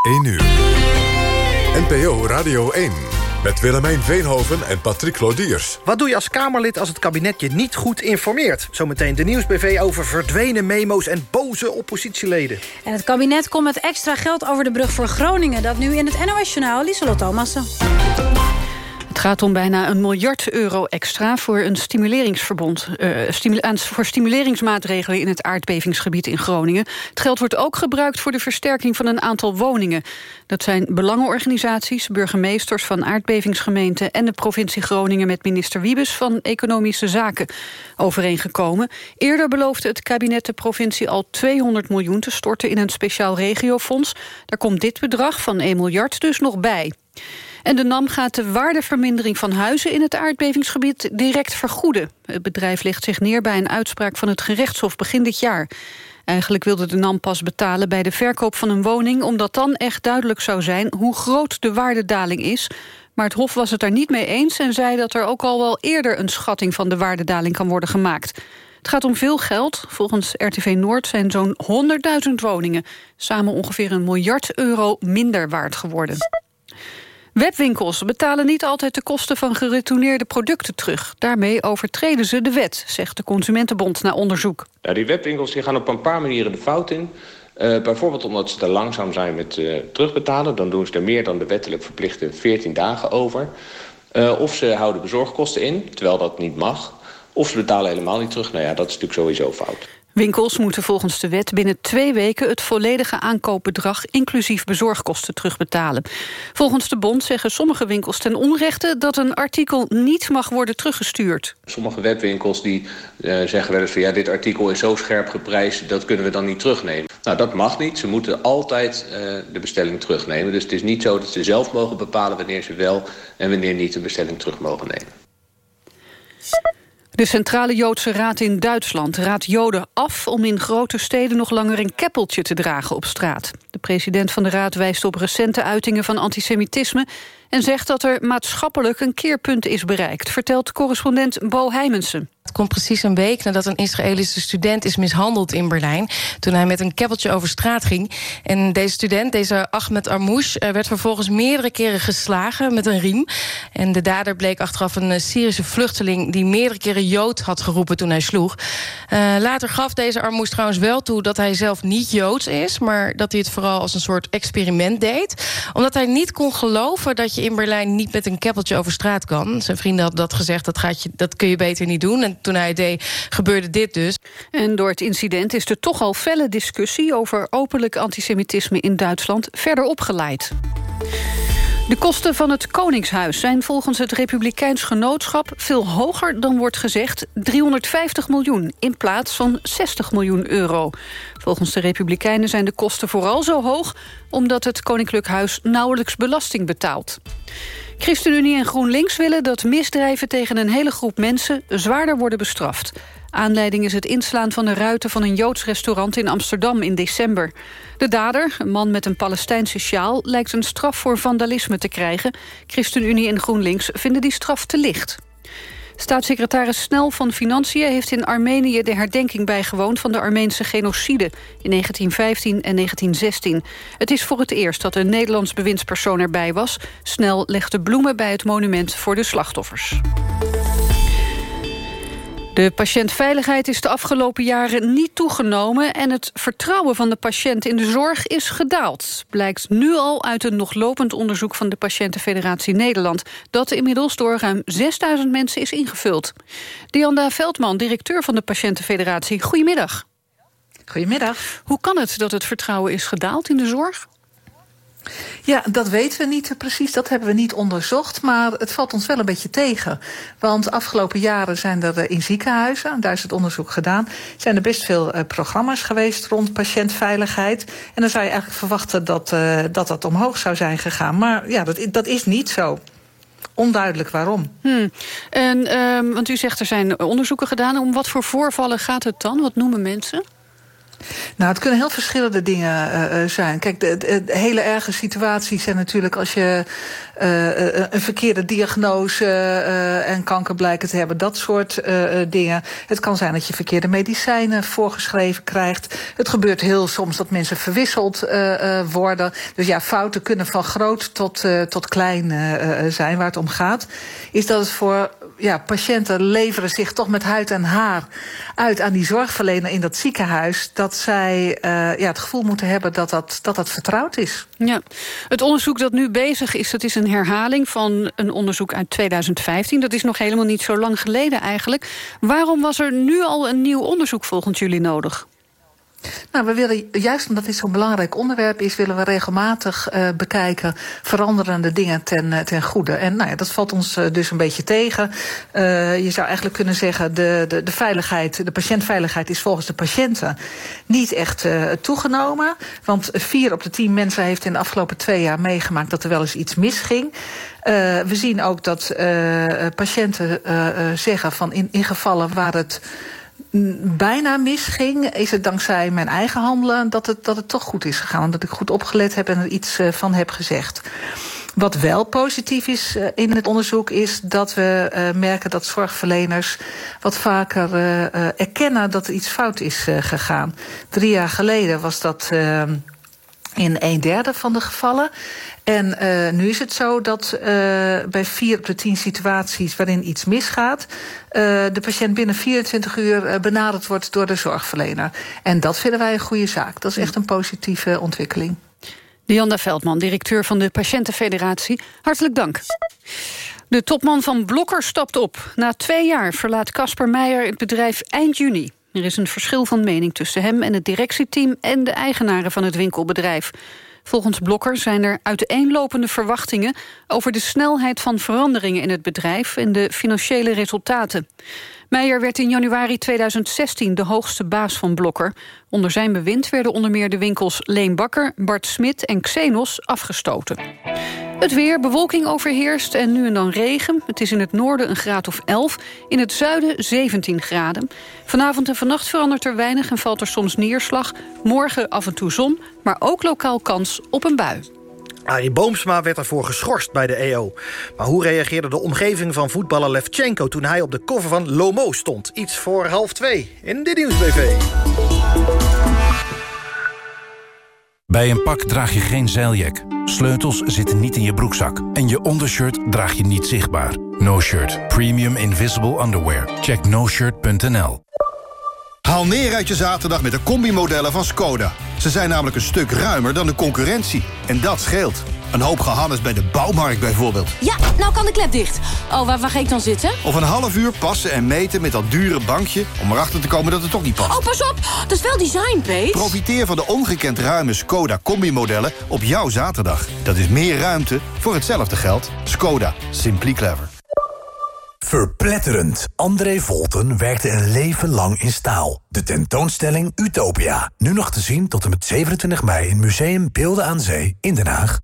1 uur. NPO Radio 1. Met Willemijn Veenhoven en Patrick Lodiers. Wat doe je als Kamerlid als het kabinet je niet goed informeert? Zometeen de Nieuwsbv over verdwenen memo's en boze oppositieleden. En het kabinet komt met extra geld over de brug voor Groningen. Dat nu in het NOS-journaal Lieselot Thomassen. Gaat om bijna een miljard euro extra voor een stimuleringsverbond. Uh, voor stimuleringsmaatregelen in het aardbevingsgebied in Groningen. Het geld wordt ook gebruikt voor de versterking van een aantal woningen. Dat zijn belangenorganisaties, burgemeesters van aardbevingsgemeenten... en de provincie Groningen met minister Wiebes van Economische Zaken overeengekomen. Eerder beloofde het kabinet de provincie al 200 miljoen te storten... in een speciaal regiofonds. Daar komt dit bedrag van 1 miljard dus nog bij. En de NAM gaat de waardevermindering van huizen in het aardbevingsgebied direct vergoeden. Het bedrijf legt zich neer bij een uitspraak van het gerechtshof begin dit jaar. Eigenlijk wilde de NAM pas betalen bij de verkoop van een woning... omdat dan echt duidelijk zou zijn hoe groot de waardedaling is. Maar het Hof was het daar niet mee eens en zei dat er ook al wel eerder... een schatting van de waardedaling kan worden gemaakt. Het gaat om veel geld. Volgens RTV Noord zijn zo'n 100.000 woningen... samen ongeveer een miljard euro minder waard geworden. Webwinkels betalen niet altijd de kosten van geretourneerde producten terug. Daarmee overtreden ze de wet, zegt de Consumentenbond na onderzoek. Ja, die webwinkels die gaan op een paar manieren de fout in. Uh, bijvoorbeeld omdat ze te langzaam zijn met uh, terugbetalen. Dan doen ze er meer dan de wettelijk verplichte 14 dagen over. Uh, of ze houden bezorgkosten in, terwijl dat niet mag. Of ze betalen helemaal niet terug. Nou ja, dat is natuurlijk sowieso fout. Winkels moeten volgens de wet binnen twee weken... het volledige aankoopbedrag inclusief bezorgkosten terugbetalen. Volgens de bond zeggen sommige winkels ten onrechte... dat een artikel niet mag worden teruggestuurd. Sommige webwinkels die, uh, zeggen wel eens van... ja, dit artikel is zo scherp geprijsd, dat kunnen we dan niet terugnemen. Nou, dat mag niet. Ze moeten altijd uh, de bestelling terugnemen. Dus het is niet zo dat ze zelf mogen bepalen... wanneer ze wel en wanneer niet een bestelling terug mogen nemen. De Centrale Joodse Raad in Duitsland raadt Joden af... om in grote steden nog langer een keppeltje te dragen op straat. De president van de raad wijst op recente uitingen van antisemitisme... en zegt dat er maatschappelijk een keerpunt is bereikt... vertelt correspondent Bo Heimensen. Het komt precies een week nadat een Israëlische student is mishandeld in Berlijn... toen hij met een keppeltje over straat ging. En deze student, deze Ahmed Armouche... Eh, werd vervolgens meerdere keren geslagen met een riem. En de dader bleek achteraf een eh, Syrische vluchteling... die meerdere keren Jood had geroepen toen hij sloeg. Uh, later gaf deze Armouche trouwens wel toe dat hij zelf niet Joods is... maar dat hij het vooral als een soort experiment deed. Omdat hij niet kon geloven dat je in Berlijn... niet met een keppeltje over straat kan. Zijn vrienden hadden dat gezegd, dat, gaat je, dat kun je beter niet doen... En toen hij het deed, gebeurde dit dus. En door het incident is er toch al felle discussie... over openlijk antisemitisme in Duitsland verder opgeleid. De kosten van het Koningshuis zijn volgens het Republikeins Genootschap... veel hoger dan wordt gezegd, 350 miljoen... in plaats van 60 miljoen euro. Volgens de Republikeinen zijn de kosten vooral zo hoog... omdat het Koninklijk Huis nauwelijks belasting betaalt. ChristenUnie en GroenLinks willen dat misdrijven tegen een hele groep mensen zwaarder worden bestraft. Aanleiding is het inslaan van de ruiten van een Joods restaurant in Amsterdam in december. De dader, een man met een Palestijnse sjaal, lijkt een straf voor vandalisme te krijgen. ChristenUnie en GroenLinks vinden die straf te licht. Staatssecretaris Snel van Financiën heeft in Armenië de herdenking bijgewoond van de Armeense genocide in 1915 en 1916. Het is voor het eerst dat een Nederlands bewindspersoon erbij was. Snel legde bloemen bij het monument voor de slachtoffers. De patiëntveiligheid is de afgelopen jaren niet toegenomen... en het vertrouwen van de patiënt in de zorg is gedaald. Blijkt nu al uit een nog lopend onderzoek van de Patiëntenfederatie Nederland... dat inmiddels door ruim 6000 mensen is ingevuld. Dianda Veldman, directeur van de Patiëntenfederatie. Goedemiddag. Goedemiddag. Hoe kan het dat het vertrouwen is gedaald in de zorg? Ja, dat weten we niet precies. Dat hebben we niet onderzocht. Maar het valt ons wel een beetje tegen. Want afgelopen jaren zijn er eh, in ziekenhuizen, daar is het onderzoek gedaan, zijn er best veel uh, programma's geweest rond patiëntveiligheid. En dan zou je eigenlijk verwachten dat uh, dat, dat omhoog zou zijn gegaan. Maar ja, dat, dat is niet zo. Onduidelijk waarom. Hmm. En, um, want u zegt er zijn onderzoeken gedaan. Om wat voor voorvallen gaat het dan? Wat noemen mensen? Nou, het kunnen heel verschillende dingen uh, zijn. Kijk, de, hele erge situaties zijn natuurlijk als je uh, een verkeerde diagnose en kanker blijken te hebben, dat soort dingen. Het kan zijn dat je verkeerde medicijnen voorgeschreven krijgt. Het gebeurt heel soms dat mensen verwisseld worden. Dus ja, fouten kunnen van groot tot, tot klein zijn. Waar het om gaat, is dat het voor ja, patiënten leveren zich toch met huid en haar uit aan die zorgverlener in dat ziekenhuis. Dat zij uh, ja, het gevoel moeten hebben dat dat, dat dat vertrouwd is. Ja. Het onderzoek dat nu bezig is, dat is een herhaling van een onderzoek uit 2015. Dat is nog helemaal niet zo lang geleden eigenlijk. Waarom was er nu al een nieuw onderzoek volgens jullie nodig? Nou, we willen, juist omdat dit zo'n belangrijk onderwerp is... willen we regelmatig uh, bekijken veranderende dingen ten, uh, ten goede. En nou ja, dat valt ons uh, dus een beetje tegen. je zou eigenlijk kunnen zeggen... De, de, de veiligheid, de patiëntveiligheid is volgens de patiënten... niet echt toegenomen. Want vier op de tien mensen heeft in de afgelopen twee jaar meegemaakt... dat er wel eens iets misging. we zien ook dat patiënten zeggen van in, in gevallen waar het bijna misging, is het dankzij mijn eigen handelen dat het, dat het toch goed is gegaan. Dat ik goed opgelet heb en er iets uh, van heb gezegd. Wat wel positief is uh, in het onderzoek is dat we uh, merken dat zorgverleners wat vaker erkennen dat er iets fout is gegaan. Drie jaar geleden was dat in een derde van de gevallen. En uh, nu is het zo dat uh, bij vier op de tien situaties waarin iets misgaat... Uh, de patiënt binnen 24 uur benaderd wordt door de zorgverlener. En dat vinden wij een goede zaak. Dat is echt een positieve ontwikkeling. Dianda Veldman, directeur van de Patiëntenfederatie. Hartelijk dank. De topman van Blokker stapt op. Na twee jaar verlaat Casper Meijer het bedrijf eind juni. Er is een verschil van mening tussen hem en het directieteam... en de eigenaren van het winkelbedrijf. Volgens Blokker zijn er uiteenlopende verwachtingen... over de snelheid van veranderingen in het bedrijf... en de financiële resultaten. Meijer werd in januari 2016 de hoogste baas van Blokker. Onder zijn bewind werden onder meer de winkels Leen Bakker, Bart Smit en Xenos afgestoten. Het weer, bewolking overheerst en nu en dan regen. Het is in het noorden een graad of 11, in het zuiden 17 graden. Vanavond en vannacht verandert er weinig en valt er soms neerslag. Morgen af en toe zon, maar ook lokaal kans op een bui. Arie Boomsma werd ervoor geschorst bij de EO. Maar hoe reageerde de omgeving van voetballer Levchenko... toen hij op de cover van Lomo stond? Iets voor half twee in de Nieuwsbv. Bij een pak draag je geen zeiljak. Sleutels zitten niet in je broekzak. En je ondershirt draag je niet zichtbaar. No Shirt. Premium Invisible Underwear. Check noshirt.nl Haal neer uit je zaterdag met de combimodellen van Skoda. Ze zijn namelijk een stuk ruimer dan de concurrentie. En dat scheelt. Een hoop gehannes bij de bouwmarkt bijvoorbeeld. Ja, nou kan de klep dicht. Oh, waar, waar ga ik dan zitten? Of een half uur passen en meten met dat dure bankje... om erachter te komen dat het toch niet past. Oh, pas op! Dat is wel design, Pete. Profiteer van de ongekend ruime Skoda Combi-modellen op jouw zaterdag. Dat is meer ruimte voor hetzelfde geld. Skoda. Simply clever. Verpletterend. André Volten werkte een leven lang in staal. De tentoonstelling Utopia. Nu nog te zien tot en met 27 mei in Museum Beelden aan Zee in Den Haag.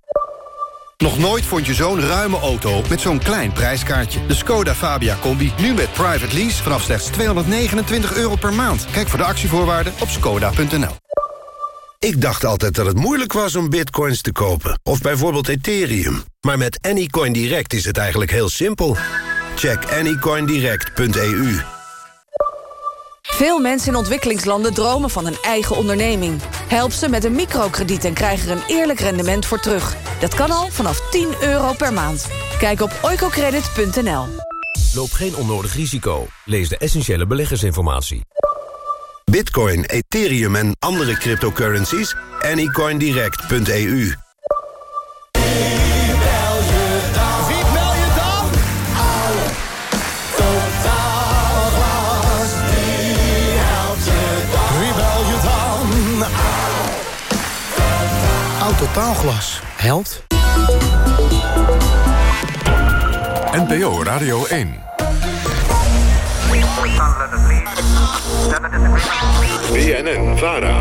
Nog nooit vond je zo'n ruime auto met zo'n klein prijskaartje. De Skoda Fabia Combi, nu met private lease vanaf slechts 229 euro per maand. Kijk voor de actievoorwaarden op skoda.nl. Ik dacht altijd dat het moeilijk was om bitcoins te kopen. Of bijvoorbeeld Ethereum. Maar met Anycoin Direct is het eigenlijk heel simpel. Check anycoindirect.eu. Veel mensen in ontwikkelingslanden dromen van een eigen onderneming. Help ze met een microkrediet en krijg er een eerlijk rendement voor terug. Dat kan al vanaf 10 euro per maand. Kijk op oicocredit.nl. Loop geen onnodig risico. Lees de essentiële beleggersinformatie. Bitcoin, Ethereum en andere cryptocurrencies? Anycoindirect.eu. Totaalglas. Helpt. NPO Radio 1. BNN Vara.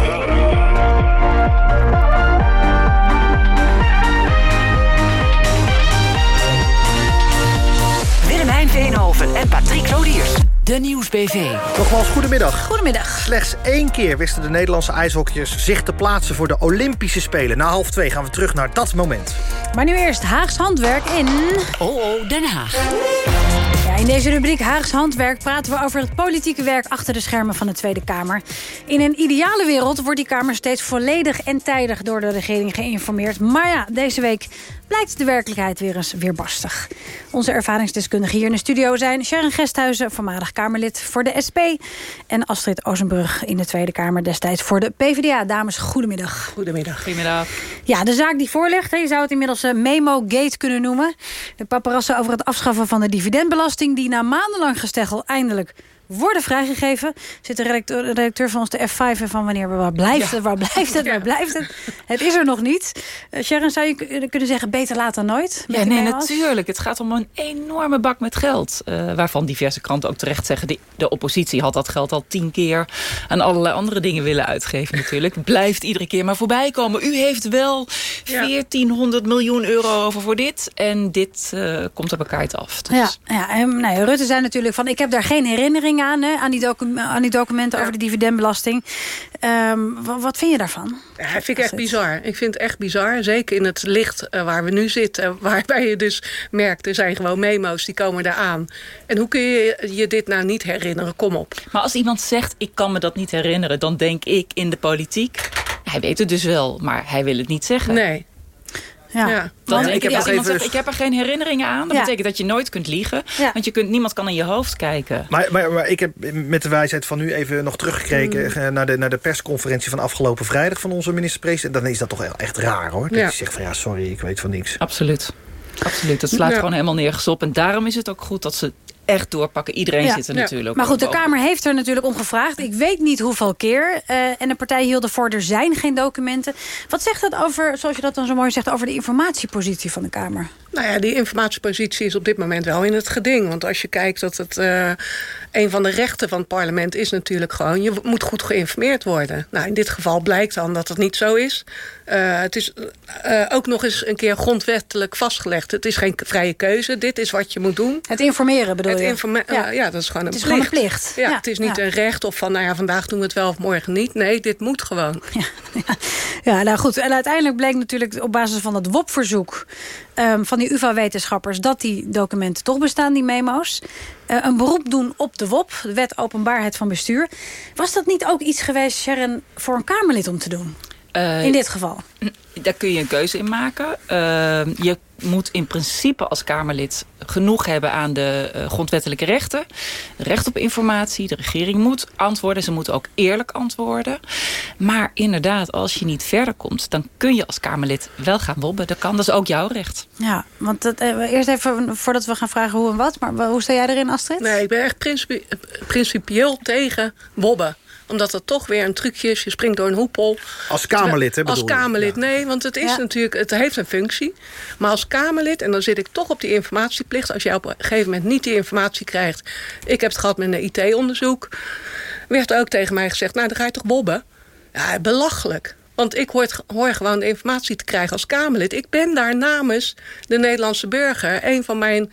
Willemijn Veenhoven en Patrick Lodiers. De Nieuwsbv. Nogmaals, goedemiddag. Goedemiddag. Slechts één keer wisten de Nederlandse ijshockeyers zich te plaatsen voor de Olympische Spelen. Na half twee gaan we terug naar dat moment. Maar nu eerst Haags Handwerk in... Oh, oh, Den Haag. Ja, in deze rubriek Haags Handwerk praten we over het politieke werk achter de schermen van de Tweede Kamer. In een ideale wereld wordt die Kamer steeds volledig en tijdig door de regering geïnformeerd. Maar ja, deze week blijkt de werkelijkheid weer eens weerbarstig. Onze ervaringsdeskundigen hier in de studio zijn Sharon Gesthuizen, voormalig Kamerlid voor de SP... en Astrid Ozenbrug in de Tweede Kamer destijds voor de PvdA. Dames, goedemiddag. Goedemiddag. Goedemiddag. Ja, de zaak die voorligt, je zou het inmiddels uh, Memo-gate kunnen noemen. De paparassen over het afschaffen van de dividendbelasting... die na maandenlang gesteggel eindelijk worden vrijgegeven. Zit de redacteur, de redacteur van ons de F5 van wanneer waar blijft het, waar blijft het, waar blijft het. Het is er nog niet. Uh, Sharon, zou je kunnen zeggen beter laat dan nooit? Ja, nee, natuurlijk. Het gaat om een enorme bak met geld. Uh, waarvan diverse kranten ook terecht zeggen... De, de oppositie had dat geld al tien keer aan allerlei andere dingen willen uitgeven natuurlijk. Blijft iedere keer maar voorbij komen. U heeft wel 1400 miljoen euro over voor dit. En dit uh, komt er elkaar af. Dus. Ja, ja en, nou, Rutte zei natuurlijk van... ik heb daar geen herinnering aan, hè, aan, die aan die documenten ja. over de dividendbelasting. Um, wat vind je daarvan? Ja, dat vind ik echt bizar. Ik vind het echt bizar. Zeker in het licht uh, waar we nu zitten. Waarbij je dus merkt, er zijn gewoon memo's die komen daar aan. En hoe kun je je dit nou niet herinneren? Kom op. Maar als iemand zegt, ik kan me dat niet herinneren... dan denk ik in de politiek... Hij weet het dus wel, maar hij wil het niet zeggen. Nee. Ja. ja. Want ik, heb als iemand zegt, ik heb er geen herinneringen aan. Dat ja. betekent dat je nooit kunt liegen. Ja. Want je kunt, niemand kan in je hoofd kijken. Maar, maar, maar ik heb met de wijsheid van nu even nog teruggekregen... Mm. naar, de, naar de persconferentie van afgelopen vrijdag... van onze minister-president. Dan is dat toch echt raar, hoor. Dat je zegt van ja, sorry, ik weet van niks. Absoluut. Absoluut. Dat slaat gewoon helemaal nergens op. En daarom is het ook goed dat ze echt doorpakken. Iedereen ja. zit er natuurlijk Maar goed, de Kamer heeft er natuurlijk om gevraagd. Ik weet niet hoeveel keer. Uh, en de partij hielden voor, er zijn geen documenten. Wat zegt dat over, zoals je dat dan zo mooi zegt... over de informatiepositie van de Kamer? Nou ja, die informatiepositie is op dit moment wel in het geding. Want als je kijkt dat het... Uh, een van de rechten van het parlement is natuurlijk gewoon... je moet goed geïnformeerd worden. Nou, in dit geval blijkt dan dat het niet zo is. Uh, het is uh, ook nog eens een keer grondwettelijk vastgelegd. Het is geen vrije keuze. Dit is wat je moet doen. Het informeren bedoel het je? Informa ja. Ja, dat is gewoon een het is plicht. Gewoon een plicht. Ja, ja, het is niet ja. een recht of van... nou ja, vandaag doen we het wel of morgen niet. Nee, dit moet gewoon. Ja, ja nou goed. En uiteindelijk bleek natuurlijk op basis van het WOP-verzoek... Um, van die UvA-wetenschappers dat die documenten toch bestaan, die memo's. Uh, een beroep doen op de WOP, de Wet Openbaarheid van Bestuur. Was dat niet ook iets geweest, Sharon, voor een Kamerlid om te doen? Uh, in dit geval? Daar kun je een keuze in maken. Uh, je moet in principe als Kamerlid genoeg hebben aan de uh, grondwettelijke rechten. Recht op informatie. De regering moet antwoorden. Ze moeten ook eerlijk antwoorden. Maar inderdaad, als je niet verder komt... dan kun je als Kamerlid wel gaan wobben. Dat kan, dat is ook jouw recht. Ja, want dat, uh, eerst even voordat we gaan vragen hoe en wat. Maar hoe sta jij erin, Astrid? Nee, ik ben echt principi principieel tegen wobben omdat dat toch weer een trucje is. Je springt door een hoepel. Als Kamerlid, hè, Als Kamerlid, ja. nee. Want het is ja. natuurlijk, het heeft een functie. Maar als Kamerlid, en dan zit ik toch op die informatieplicht... als jij op een gegeven moment niet die informatie krijgt... ik heb het gehad met een IT-onderzoek... werd ook tegen mij gezegd, nou, dan ga je toch bobben? Ja, belachelijk. Want ik hoor, hoor, gewoon de informatie te krijgen als Kamerlid. Ik ben daar namens de Nederlandse burger. Een van mijn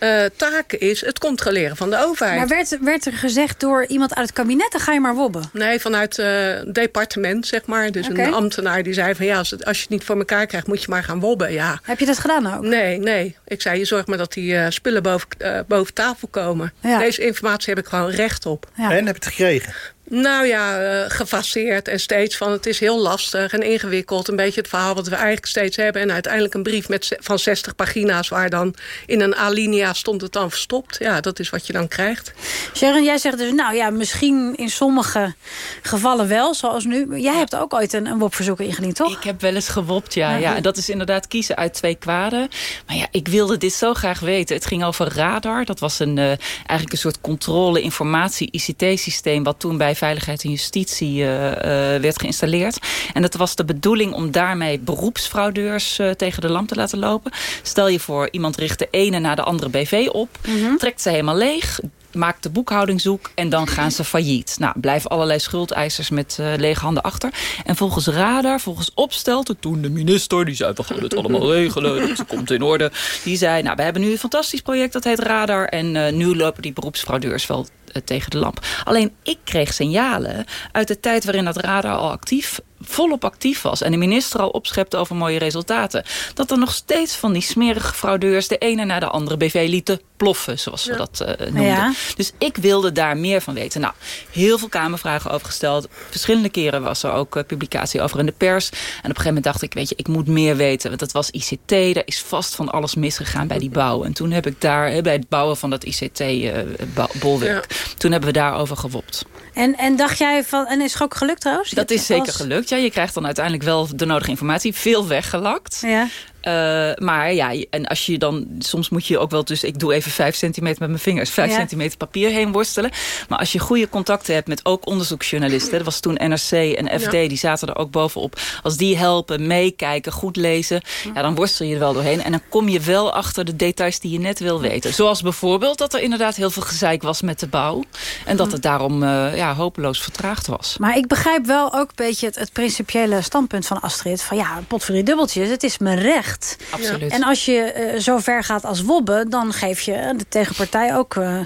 uh, taak is het controleren van de overheid. Maar werd, werd er gezegd door iemand uit het kabinet, dan ga je maar wobben? Nee, vanuit het uh, departement, zeg maar. Dus okay. een ambtenaar die zei van ja, als, het, als je het niet voor elkaar krijgt, moet je maar gaan wobben. Ja. Heb je dat gedaan ook? Nee, nee. Ik zei, je zorgt maar dat die uh, spullen boven, boven tafel komen. Ja. Deze informatie heb ik gewoon recht op. Ja. En heb je het gekregen? Nou ja, uh, gefaseerd en steeds van het is heel lastig en ingewikkeld. Een beetje het verhaal wat we eigenlijk steeds hebben. En uiteindelijk een brief met, van 60 pagina's waar dan in een alinea stond het dan verstopt. Ja, dat is wat je dan krijgt. Sharon, jij zegt dus, nou ja, misschien in sommige gevallen wel, zoals nu. Jij hebt ook ooit een, een WOP-verzoek ingediend, toch? Ik heb wel eens gewopt, ja. ja. En dat is inderdaad kiezen uit twee kwaden. Maar ja, ik wilde dit zo graag weten. Het ging over radar. Dat was een, uh, eigenlijk een soort controle-informatie-ICT-systeem... wat toen bij Veiligheid en Justitie uh, uh, werd geïnstalleerd. En dat was de bedoeling om daarmee beroepsfraudeurs uh, tegen de lamp te laten lopen. Stel je voor, iemand richt de ene na de andere BV op. Mm -hmm. Trekt ze helemaal leeg maakt de boekhouding zoek en dan gaan ze failliet. Nou, blijven allerlei schuldeisers met uh, lege handen achter. En volgens Radar, volgens Opstelten, toen de minister... die zei, we gaan het allemaal regelen, het komt in orde. Die zei, nou, we hebben nu een fantastisch project, dat heet Radar... en uh, nu lopen die beroepsfraudeurs wel tegen de lamp. Alleen ik kreeg signalen uit de tijd waarin dat radar al actief volop actief was... en de minister al opschepte over mooie resultaten... dat er nog steeds van die smerige fraudeurs... de ene na de andere BV lieten ploffen, zoals ze dat uh, noemden. Ja. Dus ik wilde daar meer van weten. Nou, heel veel Kamervragen over gesteld. Verschillende keren was er ook uh, publicatie over in de pers. En op een gegeven moment dacht ik, weet je, ik moet meer weten. Want dat was ICT, daar is vast van alles misgegaan bij die bouw. En toen heb ik daar, bij het bouwen van dat ICT-bolwerk... Uh, ja. toen hebben we daarover gewopt. En, en dacht jij van, en is het ook gelukt trouwens? Dat is zeker gelukt, ja. Je krijgt dan uiteindelijk wel de nodige informatie. Veel weggelakt. Ja. Uh, maar ja, en als je dan... Soms moet je ook wel dus... Ik doe even vijf centimeter met mijn vingers. Vijf ja. centimeter papier heen worstelen. Maar als je goede contacten hebt met ook onderzoeksjournalisten... dat was toen NRC en FD, ja. die zaten er ook bovenop. Als die helpen, meekijken, goed lezen... Ja, dan worstel je er wel doorheen. En dan kom je wel achter de details die je net wil weten. Zoals bijvoorbeeld dat er inderdaad heel veel gezeik was met de bouw. En dat het daarom uh, ja, hopeloos vertraagd was. Maar ik begrijp wel ook een beetje het, het principiële standpunt van Astrid. Van ja, potverdorie dubbeltjes, het is mijn recht Absoluut. En als je uh, zo ver gaat als Wobbe... dan geef je de tegenpartij ook uh,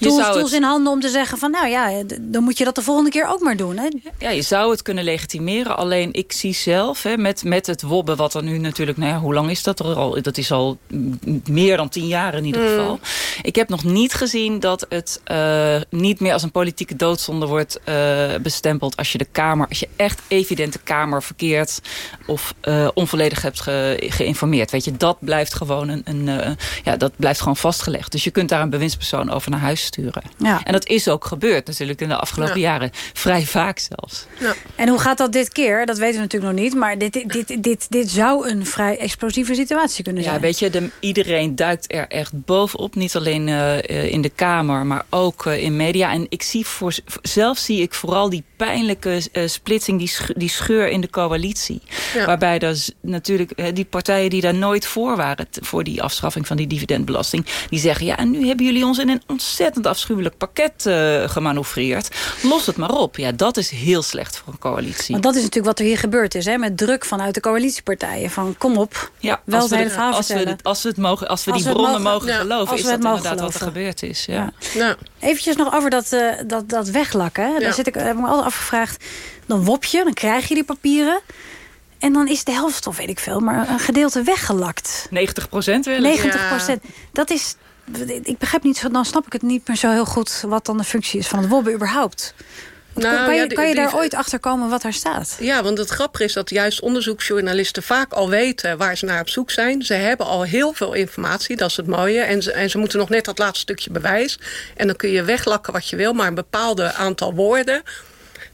tools, tools in handen om te zeggen... van nou ja, dan moet je dat de volgende keer ook maar doen. Hè? Ja, je zou het kunnen legitimeren. Alleen ik zie zelf hè, met, met het Wobbe... wat er nu natuurlijk, nou ja, hoe lang is dat er al? Dat is al meer dan tien jaar in ieder mm. geval. Ik heb nog niet gezien dat het uh, niet meer als een politieke doodzonde wordt bestempeld... als je de Kamer, als je echt evident de Kamer verkeert... of onvoldoende volledig hebt ge, geïnformeerd. Weet je, dat blijft gewoon een, een uh, ja, dat blijft gewoon vastgelegd. Dus je kunt daar een bewindspersoon over naar huis sturen. Ja. En dat is ook gebeurd natuurlijk in de afgelopen ja. jaren. Vrij vaak zelfs. Ja. En hoe gaat dat dit keer? Dat weten we natuurlijk nog niet. Maar dit, dit, dit, dit, dit zou een vrij explosieve situatie kunnen zijn. Ja, weet je, de, iedereen duikt er echt bovenop. Niet alleen uh, in de Kamer, maar ook uh, in media. En ik zie voor, zelf zie ik vooral die pijnlijke splitsing, die, sch die scheur in de coalitie. Waarbij er natuurlijk die partijen die daar nooit voor waren... voor die afschaffing van die dividendbelasting... die zeggen, ja, en nu hebben jullie ons in een ontzettend afschuwelijk pakket uh, gemanoeuvreerd. Los het maar op. Ja, dat is heel slecht voor een coalitie. Want dat is natuurlijk wat er hier gebeurd is, hè? met druk vanuit de coalitiepartijen. Van kom op, ja, wel als we, het als we, het, als we het mogen, als we als die we bronnen mogen, mogen geloven... is dat inderdaad geloven. wat er gebeurd is. Ja. ja. Eventjes nog over dat, uh, dat, dat weglakken. Daar zit ik, heb ik me altijd afgevraagd. Dan wop je, dan krijg je die papieren... En dan is de helft, of weet ik veel, maar een gedeelte weggelakt. 90 procent 90 procent. Dat is... Ik begrijp niet, dan snap ik het niet meer zo heel goed... wat dan de functie is van het wobben überhaupt. Nou, kan je, ja, kan je daar die, ooit achter komen wat daar staat? Ja, want het grappige is dat juist onderzoeksjournalisten vaak al weten waar ze naar op zoek zijn. Ze hebben al heel veel informatie, dat is het mooie. En ze, en ze moeten nog net dat laatste stukje bewijs. En dan kun je weglakken wat je wil, maar een bepaald aantal woorden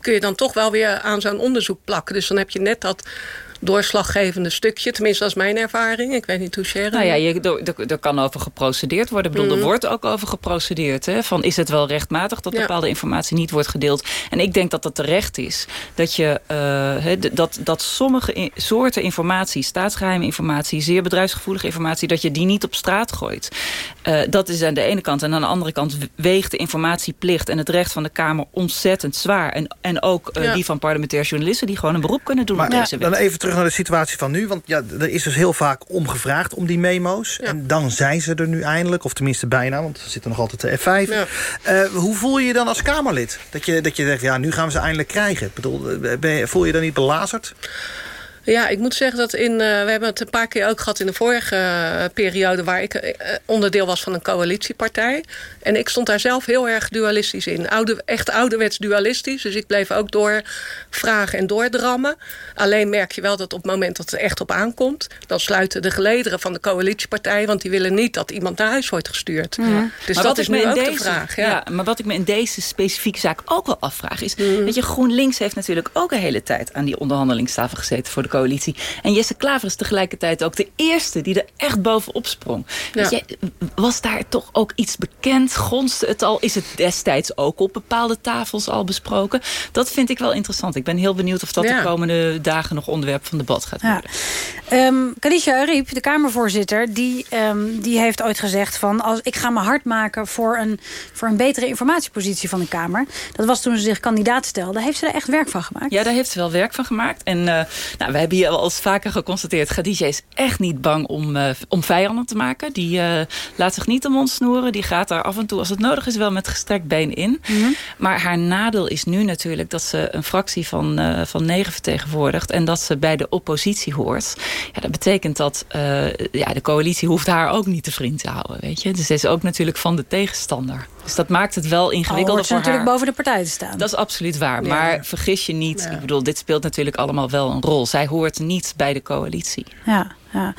kun je dan toch wel weer aan zo'n onderzoek plakken. Dus dan heb je net dat doorslaggevende stukje. Tenminste, dat is mijn ervaring. Ik weet niet hoe Sharon... Nou ja, je, er, kan over geprocedeerd worden. Ik bedoel, er mm. wordt ook over geprocedeerd. Hè? Van, is het wel rechtmatig dat bepaalde informatie niet wordt gedeeld? En ik denk dat dat terecht is. Dat, je, uh, dat, dat sommige soorten informatie, staatsgeheime informatie... zeer bedrijfsgevoelige informatie, dat je die niet op straat gooit. Uh, dat is aan de ene kant. En aan de andere kant weegt de informatieplicht... en het recht van de Kamer ontzettend zwaar. En, en ook uh, ja. die van parlementair journalisten... die gewoon een beroep kunnen doen maar, op deze wet. Dan even terug naar de situatie van nu. Want ja, er is dus heel vaak omgevraagd om die memo's. Ja. En dan zijn ze er nu eindelijk. Of tenminste bijna, want er zitten nog altijd de F5. Ja. Uh, hoe voel je je dan als Kamerlid? Dat je, dat je zegt, ja, nu gaan we ze eindelijk krijgen. Ik bedoel, ben je, voel je dan niet belazerd? Ja, ik moet zeggen dat in... Uh, we hebben het een paar keer ook gehad in de vorige uh, periode... waar ik uh, onderdeel was van een coalitiepartij. En ik stond daar zelf heel erg dualistisch in. Oude, echt ouderwets dualistisch. Dus ik bleef ook door vragen en doordrammen. Alleen merk je wel dat op het moment dat het echt op aankomt... dan sluiten de gelederen van de coalitiepartij... want die willen niet dat iemand naar huis wordt gestuurd. Mm. Dus maar dat is nu ook deze, de vraag. Ja. ja. maar wat ik me in deze specifieke zaak ook wel afvraag... is mm. dat je GroenLinks heeft natuurlijk ook een hele tijd... aan die onderhandelingstafel gezeten voor de coalitie. En Jesse Klaver is tegelijkertijd ook de eerste die er echt bovenop sprong. Ja. Was daar toch ook iets bekend? Gonste het al? Is het destijds ook op bepaalde tafels al besproken? Dat vind ik wel interessant. Ik ben heel benieuwd of dat ja. de komende dagen nog onderwerp van debat gaat worden. Um, Khadija Ariep, de Kamervoorzitter, die, um, die heeft ooit gezegd van... Als, ik ga me hard maken voor een, voor een betere informatiepositie van de Kamer. Dat was toen ze zich kandidaat stelde. Heeft ze daar echt werk van gemaakt? Ja, daar heeft ze wel werk van gemaakt. En uh, nou, wij hebben hier al eens vaker geconstateerd... Khadija is echt niet bang om, uh, om vijanden te maken. Die uh, laat zich niet de mond snoeren. Die gaat daar af en toe, als het nodig is, wel met gestrekt been in. Mm -hmm. Maar haar nadeel is nu natuurlijk dat ze een fractie van, van negen vertegenwoordigt... en dat ze bij de oppositie hoort... Ja, dat betekent dat ja, de coalitie hoeft haar ook niet te vriend te houden. Weet je? Dus ze is ook natuurlijk van de tegenstander. Dus dat maakt het wel ingewikkelder voor natuurlijk boven de partij te staan. Dat is absoluut waar. Ja. Maar vergis je niet. Ja. Ik bedoel, dit speelt natuurlijk allemaal wel een rol. Zij hoort niet bij de coalitie. Ja, ja.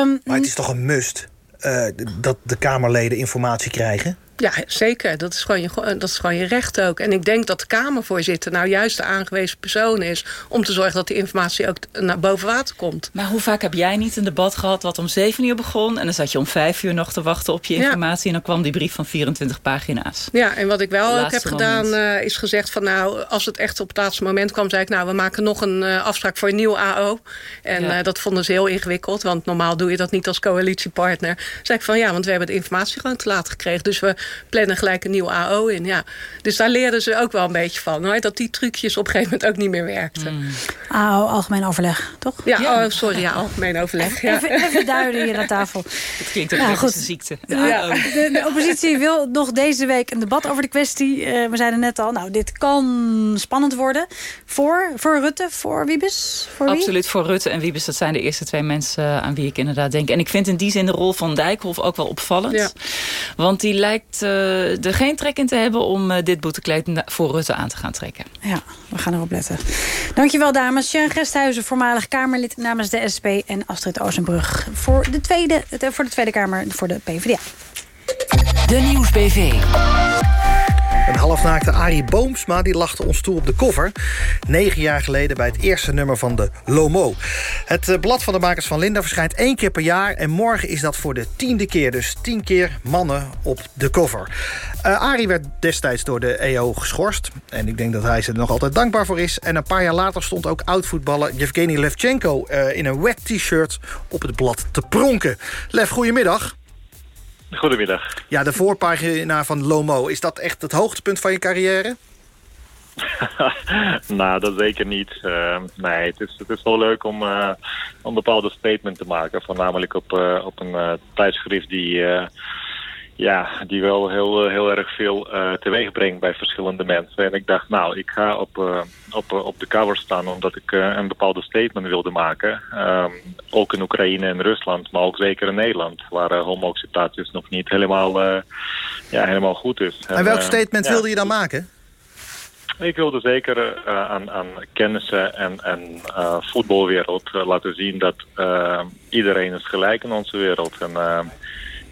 Um, maar het is toch een must uh, dat de Kamerleden informatie krijgen? Ja, zeker. Dat is, gewoon je, dat is gewoon je recht ook. En ik denk dat de Kamervoorzitter nou juist de aangewezen persoon is... om te zorgen dat die informatie ook naar boven water komt. Maar hoe vaak heb jij niet een debat gehad wat om 7 uur begon... en dan zat je om 5 uur nog te wachten op je informatie... Ja. en dan kwam die brief van 24 pagina's. Ja, en wat ik wel ook heb gedaan uh, is gezegd van... nou, als het echt op het laatste moment kwam... zei ik, nou, we maken nog een uh, afspraak voor een nieuw AO. En ja. uh, dat vonden ze heel ingewikkeld, want normaal doe je dat niet als coalitiepartner. zei ik van, ja, want we hebben de informatie gewoon te laat gekregen. Dus we plannen gelijk een nieuw AO in. Ja. Dus daar leerden ze ook wel een beetje van. Hoor, dat die trucjes op een gegeven moment ook niet meer werkten. Mm. AO, algemeen overleg, toch? Ja, ja. Oh, sorry, ja, algemeen overleg. Ja. Even, even duiden hier aan tafel. Het klinkt ook ja, goed. een ziekte. De, ja. de, de, oppositie wil nog deze week een debat over de kwestie. Uh, we zeiden net al, nou, dit kan spannend worden. Voor, voor Rutte, voor Wiebes? Voor wie? Absoluut, voor Rutte en Wiebes. Dat zijn de eerste twee mensen aan wie ik inderdaad denk. En ik vind in die zin de rol van Dijkhoff ook wel opvallend. Want die lijkt uh, er geen trek in te hebben om uh, dit boetekleed voor Rutte aan te gaan trekken. Ja, we gaan erop letten. Dankjewel dames. Jean Gesthuizen, voormalig Kamerlid namens de SP... en Astrid Oosenbrug voor de Tweede, voor de tweede Kamer voor de PvdA. De Nieuws-BV. Een halfnaakte Arie Boomsma die lachte ons toe op de cover. Negen jaar geleden bij het eerste nummer van de Lomo. Het eh, blad van de makers van Linda verschijnt één keer per jaar... en morgen is dat voor de tiende keer. Dus tien keer mannen op de cover. Uh, Arie werd destijds door de EO geschorst. En ik denk dat hij er nog altijd dankbaar voor is. En een paar jaar later stond ook oud-voetballer Yevgeny Levchenko... Uh, in een wet t-shirt op het blad te pronken. Lev, goedemiddag. Goedemiddag. Ja, de voorpagina van Lomo. Is dat echt het hoogtepunt van je carrière? nou, dat zeker niet. Uh, nee, het is, het is wel leuk om uh, een bepaalde statement te maken. Voornamelijk op, uh, op een tijdschrift die ja, die wel heel, heel erg veel uh, teweeg brengt bij verschillende mensen. En ik dacht, nou, ik ga op, uh, op, op de cover staan omdat ik uh, een bepaalde statement wilde maken. Um, ook in Oekraïne en Rusland, maar ook zeker in Nederland, waar homoacceptatie dus nog niet helemaal, ja, helemaal goed is. En, en welk statement ja, wilde je dan maken? Ik wilde zeker aan, aan kennissen en, en voetbalwereld laten zien dat iedereen is gelijk in onze wereld. En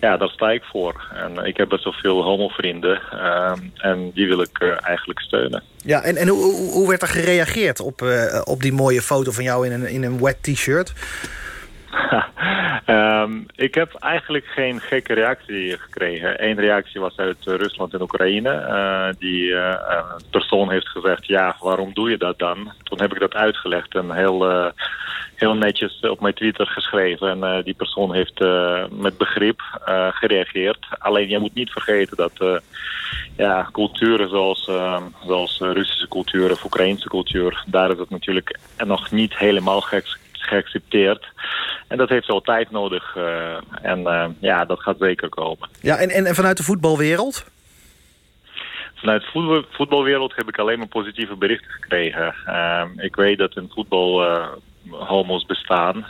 ja, daar sta ik voor. En ik heb best wel veel homovrienden. Uh, en die wil ik uh, eigenlijk steunen. Ja, en, en hoe, hoe werd er gereageerd op, uh, op die mooie foto van jou in een, in een wet t-shirt? Um, ik heb eigenlijk geen gekke reactie gekregen. Eén reactie was uit Rusland en Oekraïne. Uh, die uh, persoon heeft gezegd, ja, waarom doe je dat dan? Toen heb ik dat uitgelegd en heel, heel netjes op mijn Twitter geschreven. En die persoon heeft met begrip gereageerd. Alleen je moet niet vergeten dat ja, culturen zoals, zoals Russische cultuur of Oekraïnse cultuur... daar is het natuurlijk nog niet helemaal gek geaccepteerd. En dat heeft wel tijd nodig. Uh, en uh, ja, dat gaat zeker komen. Ja, en, en, en vanuit de voetbalwereld? Vanuit de voetbal, voetbalwereld heb ik alleen maar positieve berichten gekregen. Uh, ik weet dat in voetbal homo's bestaan.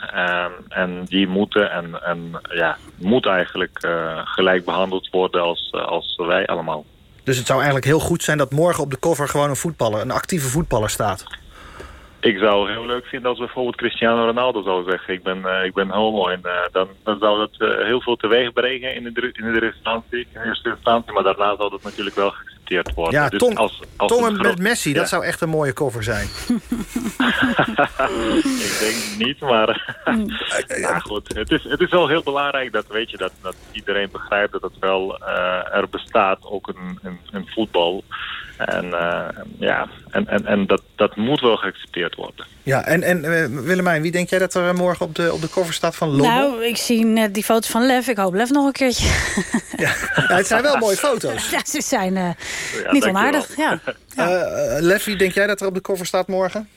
en die moeten en, en ja, moet eigenlijk gelijk behandeld worden als, als wij allemaal. Dus het zou eigenlijk heel goed zijn dat morgen op de cover gewoon een voetballer, een actieve voetballer staat? Ik zou heel leuk vinden als bijvoorbeeld Cristiano Ronaldo zou zeggen... ik ben, uh, ik ben homo en uh, dan, dan zou dat uh, heel veel teweeg brengen in de, in de instantie, in eerste instantie. Maar daarna zou dat natuurlijk wel geaccepteerd worden. Ja, dus Tom, als, als Tom met Messi, ja. dat zou echt een mooie cover zijn. ik denk niet, maar ja, goed. Het is, het is wel heel belangrijk dat, weet je, dat, dat iedereen begrijpt dat het wel er bestaat, ook een, een, een voetbal... En, eh, ja, en, en, en dat, dat moet wel geaccepteerd worden. Ja, en, en uh, Willemijn, wie denk jij dat er morgen op de, op de cover staat van Lommel? Nou, ik zie net die foto's van Lef. Ik hoop Lef nog een keertje. Ja, ja het zijn wel mooie foto's. Ja, ze zijn uh, ja, niet onaardig. Ja. ja. Lef, wie denk jij dat er op de cover staat morgen?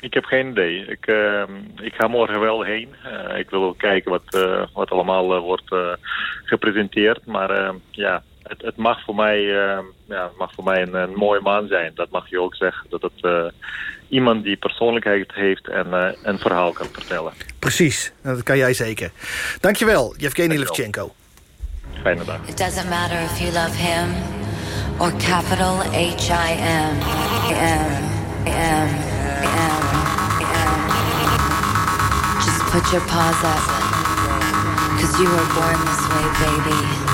Ik heb geen idee. Ik, uh, ik ga morgen wel heen. Uh, ik wil wel kijken wat, uh, wat allemaal wordt gepresenteerd. Maar ja, het, het, mag voor mij, ja, mag voor mij een, een mooie man zijn. Dat mag je ook zeggen. Dat het iemand die persoonlijkheid heeft en een verhaal kan vertellen. Precies, dat kan jij zeker. Dankjewel, Yevgeny Levchenko. Fijne dag. It doesn't matter if you love him or capital H-I-M. M. M. M. Just put your paws up. Cause you were born this way, baby.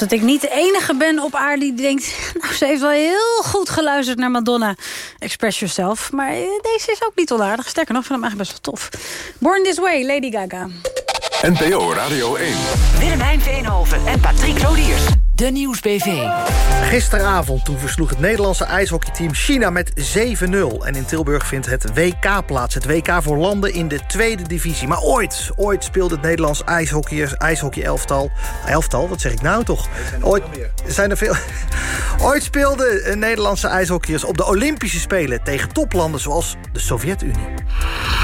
dat ik niet de enige ben op aarde die denkt... nou, ze heeft wel heel goed geluisterd naar Madonna. Express Yourself. Maar eh, deze is ook niet onaardig. Sterker nog, ik vind hem eigenlijk best wel tof. Born This Way, Lady Gaga. NPO Radio 1. Willemijn Veenhoven en Patrick Lodiers. De Nieuwsbv. Gisteravond toen versloeg het Nederlandse ijshockeyteam China met 7-0. En in Tilburg vindt het WK plaats. Het WK voor landen in de tweede divisie. Maar ooit, ooit speelde het Nederlands ijshockeyers, ijshockey-elftal... Elftal, wat zeg ik nou toch? Ooit zijn er veel... Ooit speelden Nederlandse ijshockeyers op de Olympische Spelen... tegen toplanden zoals de Sovjet-Unie.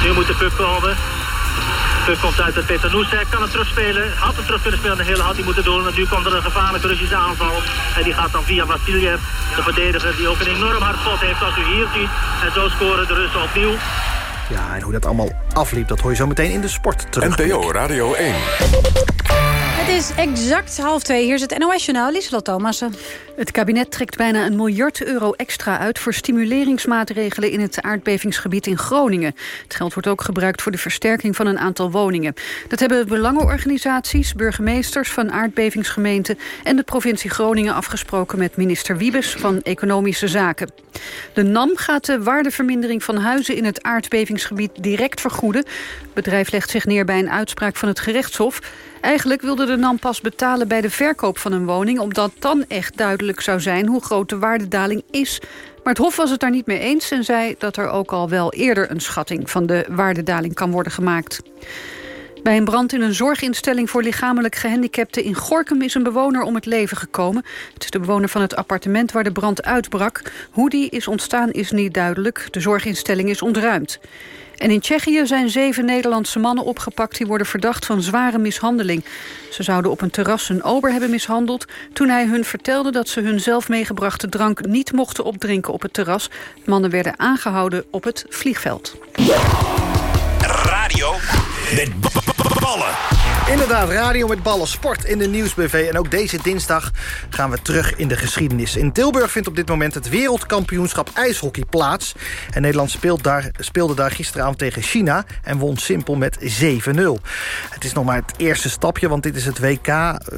Nu moet de puck komen. De puck komt uit het Peter Noesek, kan het terugspelen. Had het terug kunnen spelen, de hele had hij moeten doen. En nu komt er een gevaarlijke Russische aanval. En die gaat dan via Vasiljev, de verdediger... die ook een enorm hard schot heeft, als u hier ziet. En zo scoren de Russen opnieuw. Ja, en hoe dat allemaal afliep, dat hoor je zo meteen in de sport terug. NPO Radio 1. Het is exact half twee. Hier is het NOS-journaal, Lieselot Thomassen. Het kabinet trekt bijna een miljard euro extra uit... voor stimuleringsmaatregelen in het aardbevingsgebied in Groningen. Het geld wordt ook gebruikt voor de versterking van een aantal woningen. Dat hebben belangenorganisaties, burgemeesters van aardbevingsgemeenten... en de provincie Groningen afgesproken met minister Wiebes van Economische Zaken. De NAM gaat de waardevermindering van huizen in het aardbevingsgebied direct vergoeden. Het bedrijf legt zich neer bij een uitspraak van het gerechtshof... Eigenlijk wilde de NAM pas betalen bij de verkoop van een woning... omdat dan echt duidelijk zou zijn hoe groot de waardedaling is. Maar het Hof was het daar niet mee eens en zei dat er ook al wel eerder... een schatting van de waardedaling kan worden gemaakt. Bij een brand in een zorginstelling voor lichamelijk gehandicapten in Gorkum is een bewoner om het leven gekomen. Het is de bewoner van het appartement waar de brand uitbrak. Hoe die is ontstaan is niet duidelijk. De zorginstelling is ontruimd. En in Tsjechië zijn zeven Nederlandse mannen opgepakt... die worden verdacht van zware mishandeling. Ze zouden op een terras een ober hebben mishandeld... toen hij hun vertelde dat ze hun zelf meegebrachte drank... niet mochten opdrinken op het terras. Mannen werden aangehouden op het vliegveld. Radio met ballen. Inderdaad, radio met ballen, sport in de Nieuwsbv. En ook deze dinsdag gaan we terug in de geschiedenis. In Tilburg vindt op dit moment het wereldkampioenschap ijshockey plaats. En Nederland speelt daar, speelde daar gisteravond tegen China... en won simpel met 7-0. Het is nog maar het eerste stapje, want dit is het WK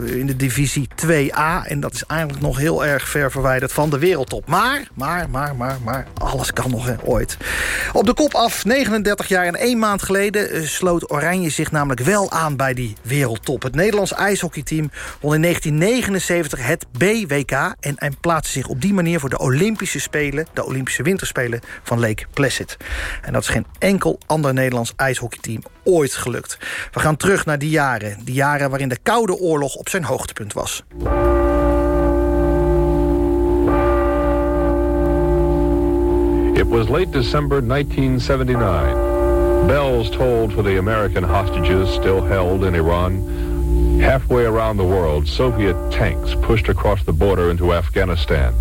in de divisie 2A. En dat is eigenlijk nog heel erg ver verwijderd van de wereldtop. Maar, maar, maar, maar, maar, alles kan nog hè, ooit. Op de kop af, 39 jaar en één maand geleden... eh, sloot Oranje zich namelijk wel aan bij die wereldtop. Het Nederlands ijshockeyteam won in 1979 het BWK... en, plaatste zich op die manier voor de Olympische Spelen... de Olympische Winterspelen van Lake Placid. En dat is geen enkel ander Nederlands ijshockeyteam ooit gelukt. We gaan terug naar die jaren. Die jaren waarin de Koude Oorlog op zijn hoogtepunt was. It was late December 1979. Bells tolled for the American hostages still held in Iran. Halfway around the world, Soviet tanks pushed across the border into Afghanistan.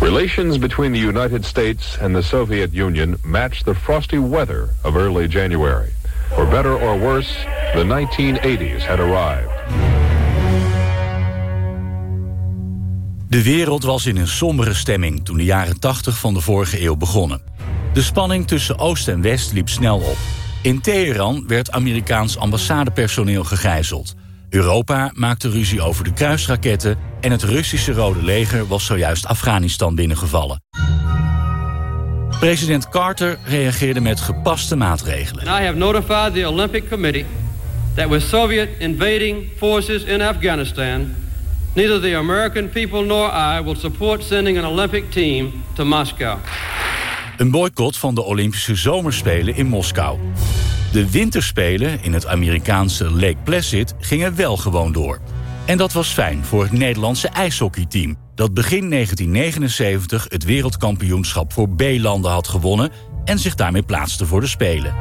Relations between the United States and the Soviet Union matched the frosty weather of early January. For better or worse, the 1980s had arrived. De wereld was in een sombere stemming toen de jaren 80 van de vorige eeuw begonnen. De spanning tussen Oost en West liep snel op. In Teheran werd Amerikaans ambassadepersoneel gegijzeld. Europa maakte ruzie over de kruisraketten... en het Russische Rode Leger was zojuist Afghanistan binnengevallen. President Carter reageerde met gepaste maatregelen. I have notified the Olympic Committee that with Soviet invading forces in Afghanistan, neither the American people nor I will support sending an Olympic team to Moscow. Een boycott van de Olympische Zomerspelen in Moskou. De winterspelen in het Amerikaanse Lake Placid gingen wel gewoon door. En dat was fijn voor het Nederlandse ijshockeyteam... dat begin 1979 het wereldkampioenschap voor B-landen had gewonnen... en zich daarmee plaatste voor de Spelen.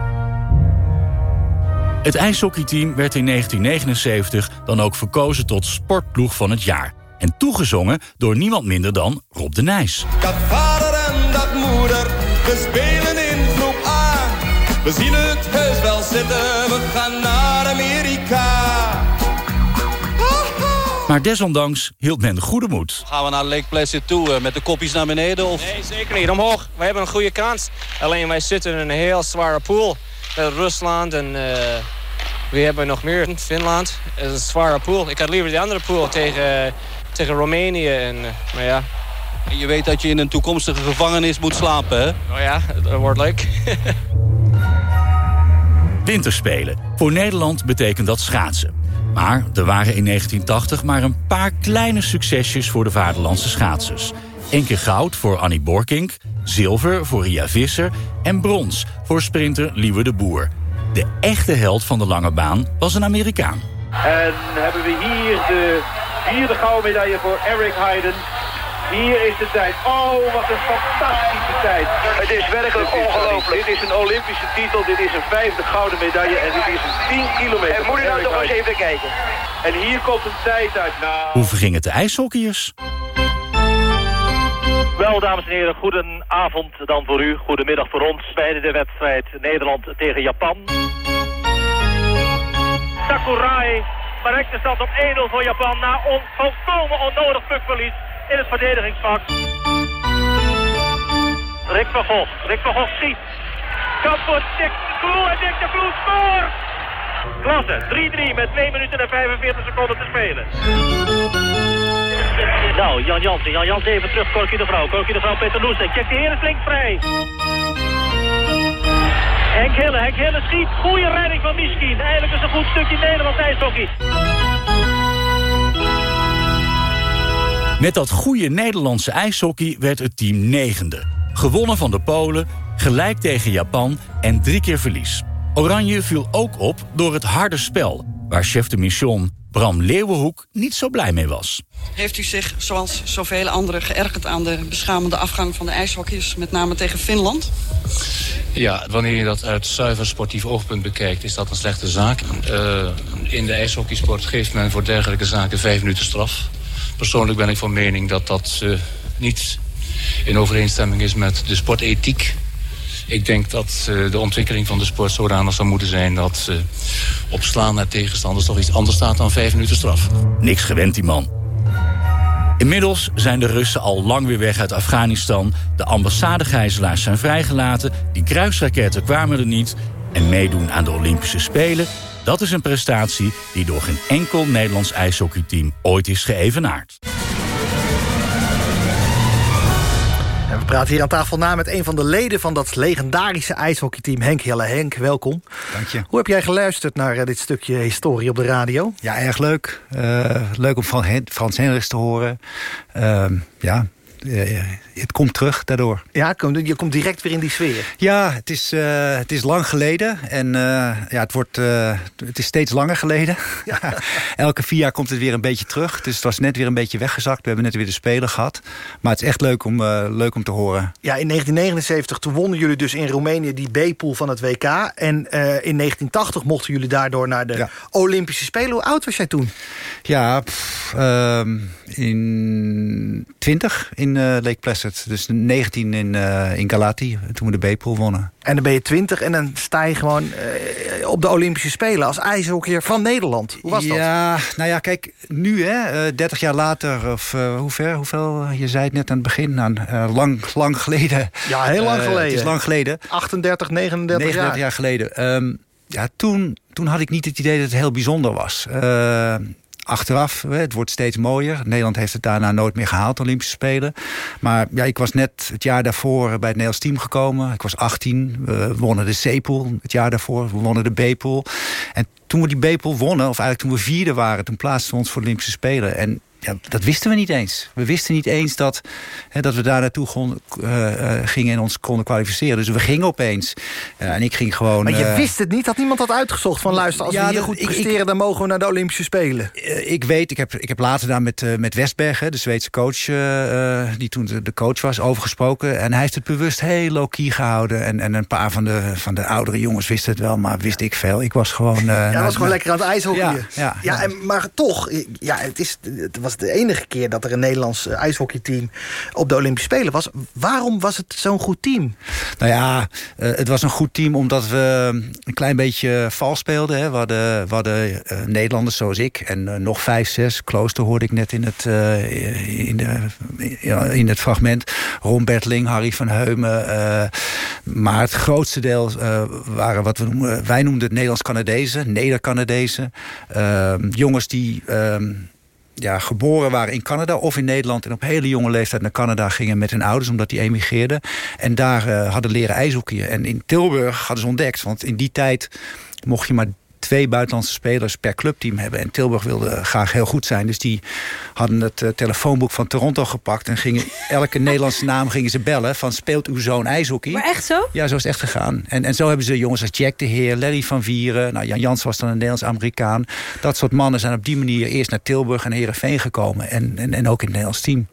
Het ijshockeyteam werd in 1979 dan ook verkozen tot sportploeg van het jaar... en toegezongen door niemand minder dan Rob de Nijs. Dat vader en dat moeder, we spelen in groep A. We zien het heus wel zitten, we gaan naar Amerika. Maar desondanks hield men goede moed. Gaan we naar Lake Placid toe eh, met de kopjes naar beneden? Of? Nee, zeker niet. Omhoog. We hebben een goede kans. Alleen wij zitten in een heel zware pool. Met Rusland en... eh, Wie hebben we nog meer? Finland. Het is een zware pool. Ik had liever die andere pool tegen, tegen Roemenië. En, eh, maar ja. En je weet dat je in een toekomstige gevangenis moet slapen, hè? Oh ja, dat wordt leuk. Winterspelen. Voor Nederland betekent dat schaatsen. Maar er waren in 1980 maar een paar kleine succesjes voor de vaderlandse schaatsers. Eén keer goud voor Annie Borkink, zilver voor Ria Visser en brons voor sprinter Liewe de Boer. De echte held van de lange baan was een Amerikaan. En hebben we hier de vierde gouden medaille voor Eric Heiden. Hier is de tijd. Oh, wat een fantastische tijd. Het is werkelijk ongelooflijk. Dit is een Olympische titel, dit is een vijfde gouden medaille en dit is een 10 kilometer. En moet je nou toch eens even kijken. En hier komt een tijd uit. Nou... Hoe verging het de ijshockeyers? Wel, dames en heren, goedenavond dan voor u. Goedemiddag voor ons bij de wedstrijd Nederland tegen Japan. Sakurai bereikt de stand op 1-0 voor Japan na on volkomen onnodig puckverlies in het verdedigingsvak. Rick van Gogh, Rick van Gogh schiet. Kan voor Dick de Kloe en Dick de Kloe! Klasse, 3-3 met 2 minuten en 45 seconden te spelen. Nou, Jan Jansen, Jan Jansen even terug, Korkie de Vrouw. Korkie de Vrouw, Peter Loesek. Check de heren flink vrij. Henk Hille, Henk Hille schiet. Goeie redding van Miskin. Eindelijk is een goed stukje Nederlands ijshockey. Met dat goede Nederlandse ijshockey werd het team negende. Gewonnen van de Polen, gelijk tegen Japan en drie keer verlies. Oranje viel ook op door het harde spel... waar chef de mission Bram Leeuwenhoek niet zo blij mee was. Heeft u zich, zoals zoveel anderen, geërgerd aan de beschamende afgang van de ijshockeyers, met name tegen Finland? Ja, wanneer je dat uit zuiver sportief oogpunt bekijkt, is dat een slechte zaak. Eh, in de ijshockeysport geeft men voor dergelijke zaken vijf minuten straf. Persoonlijk ben ik van mening dat dat eh, niet in overeenstemming is met de sportethiek. Ik denk dat eh, de ontwikkeling van de sport zodanig zou moeten zijn... dat uh, op slaan naar tegenstanders toch iets anders staat dan vijf minuten straf. Niks gewend die man. Inmiddels zijn de Russen al lang weer weg uit Afghanistan. De ambassadegijzelaars zijn vrijgelaten. Die kruisraketten kwamen er niet. En meedoen aan de Olympische Spelen... dat is een prestatie die door geen enkel Nederlands ijshockeyteam ooit is geëvenaard. En we praten hier aan tafel na met een van de leden van dat legendarische ijshockeyteam, Henk Helle. Henk, welkom. Dank je. Hoe heb jij geluisterd naar eh, dit stukje historie op de radio? Ja, erg leuk. Uh, leuk om van Hen Frans Henriks te horen. Uh, ja, uh, het komt terug daardoor. Ja, je komt direct weer in die sfeer. Ja, het is, uh, het is lang geleden. En uh, ja, het, wordt, het is steeds langer geleden. Ja. Elke vier jaar komt het weer een beetje terug. Dus het was net weer een beetje weggezakt. We hebben net weer de Spelen gehad. Maar het is echt leuk om, leuk om te horen. Ja, in 1979 toen wonnen jullie dus in Roemenië die B-pool van het WK. En in 1980 mochten jullie daardoor naar de ja. Olympische Spelen. Hoe oud was jij toen? Ja, pff, ehm, in 20 in Lake Placid. Dus 19 in, uh, in Galati, toen we de B-pool wonnen. En dan ben je 20 en dan sta je gewoon uh, op de Olympische Spelen... als ijshockeyer van Nederland. Hoe was dat? Ja, nou ja, kijk, nu hè, uh, 30 jaar later... of hoe ver, hoeveel, je zei het net aan het begin... Nou, lang, lang geleden. Ja, heel lang geleden. het is lang geleden. 38, 39, 39 jaar. jaar geleden. Um, ja, toen, toen had ik niet het idee dat het heel bijzonder was achteraf, het wordt steeds mooier. Nederland heeft het daarna nooit meer gehaald, Olympische Spelen. Maar ja, ik was net het jaar daarvoor bij het Nederlands team gekomen. Ik was 18, we wonnen de C-pool het jaar daarvoor. We wonnen de B-pool. En toen we die B-pool wonnen, of eigenlijk toen we vierde waren... toen plaatsten we ons voor de Olympische Spelen. En ja, dat wisten we niet eens. We wisten niet eens dat, hè, dat we daar naartoe uh, uh, gingen en ons konden kwalificeren. Dus we gingen opeens. Uh, en ik ging gewoon... Maar je wist het niet? Had niemand dat uitgezocht? Van luister, als ja, we hier goed presteren, ik, dan mogen we naar de Olympische Spelen. ik weet, ik heb, ik heb later daar met, met Westberg, de Zweedse coach... die toen de, de, coach was, overgesproken. En hij heeft het bewust heel low-key gehouden. En, en een paar van de, van de oudere jongens wisten het wel, maar wist ik veel. Ik was gewoon... ja, was gewoon lekker aan het ijshockeyen. Ja, ja, ja, en, maar toch, ja, het, is, het was de enige keer dat er een Nederlands eh, ijshockeyteam op de Olympische Spelen was. Waarom was het zo'n goed team? Nou ja, eh, het was een goed team omdat we een klein beetje vals speelden. Hè. We hadden, eh, Nederlanders zoals ik en nog vijf, zes. Klooster hoorde ik net in het, in, de, in het fragment. Ron Bertling, Harry van Heumen. maar het grootste deel waren wat we noemen... Wij noemden het Nederlands-Canadezen, Neder-Canadezen. Ehm, jongens die... ehm, ja, geboren waren in Canada of in Nederland... en op hele jonge leeftijd naar Canada gingen met hun ouders... omdat die emigreerden. En daar eh, hadden leren ijshockeyen. En in Tilburg hadden ze ontdekt... want in die tijd mocht je maar twee buitenlandse spelers per clubteam hebben. En Tilburg wilde graag heel goed zijn. Dus die hadden het eh, telefoonboek van Toronto gepakt... en gingen elke Nederlandse naam gingen ze bellen... van speelt uw zoon ijshockey? Maar echt zo? Ja, zo is het echt gegaan. En, en zo hebben ze jongens als Jack de Heer, Larry van Vieren... Nou, Jan Jans was dan een Nederlands-Amerikaan. Dat soort mannen zijn op die manier eerst naar Tilburg en Heerenveen gekomen. En, en, en ook in het Nederlands team.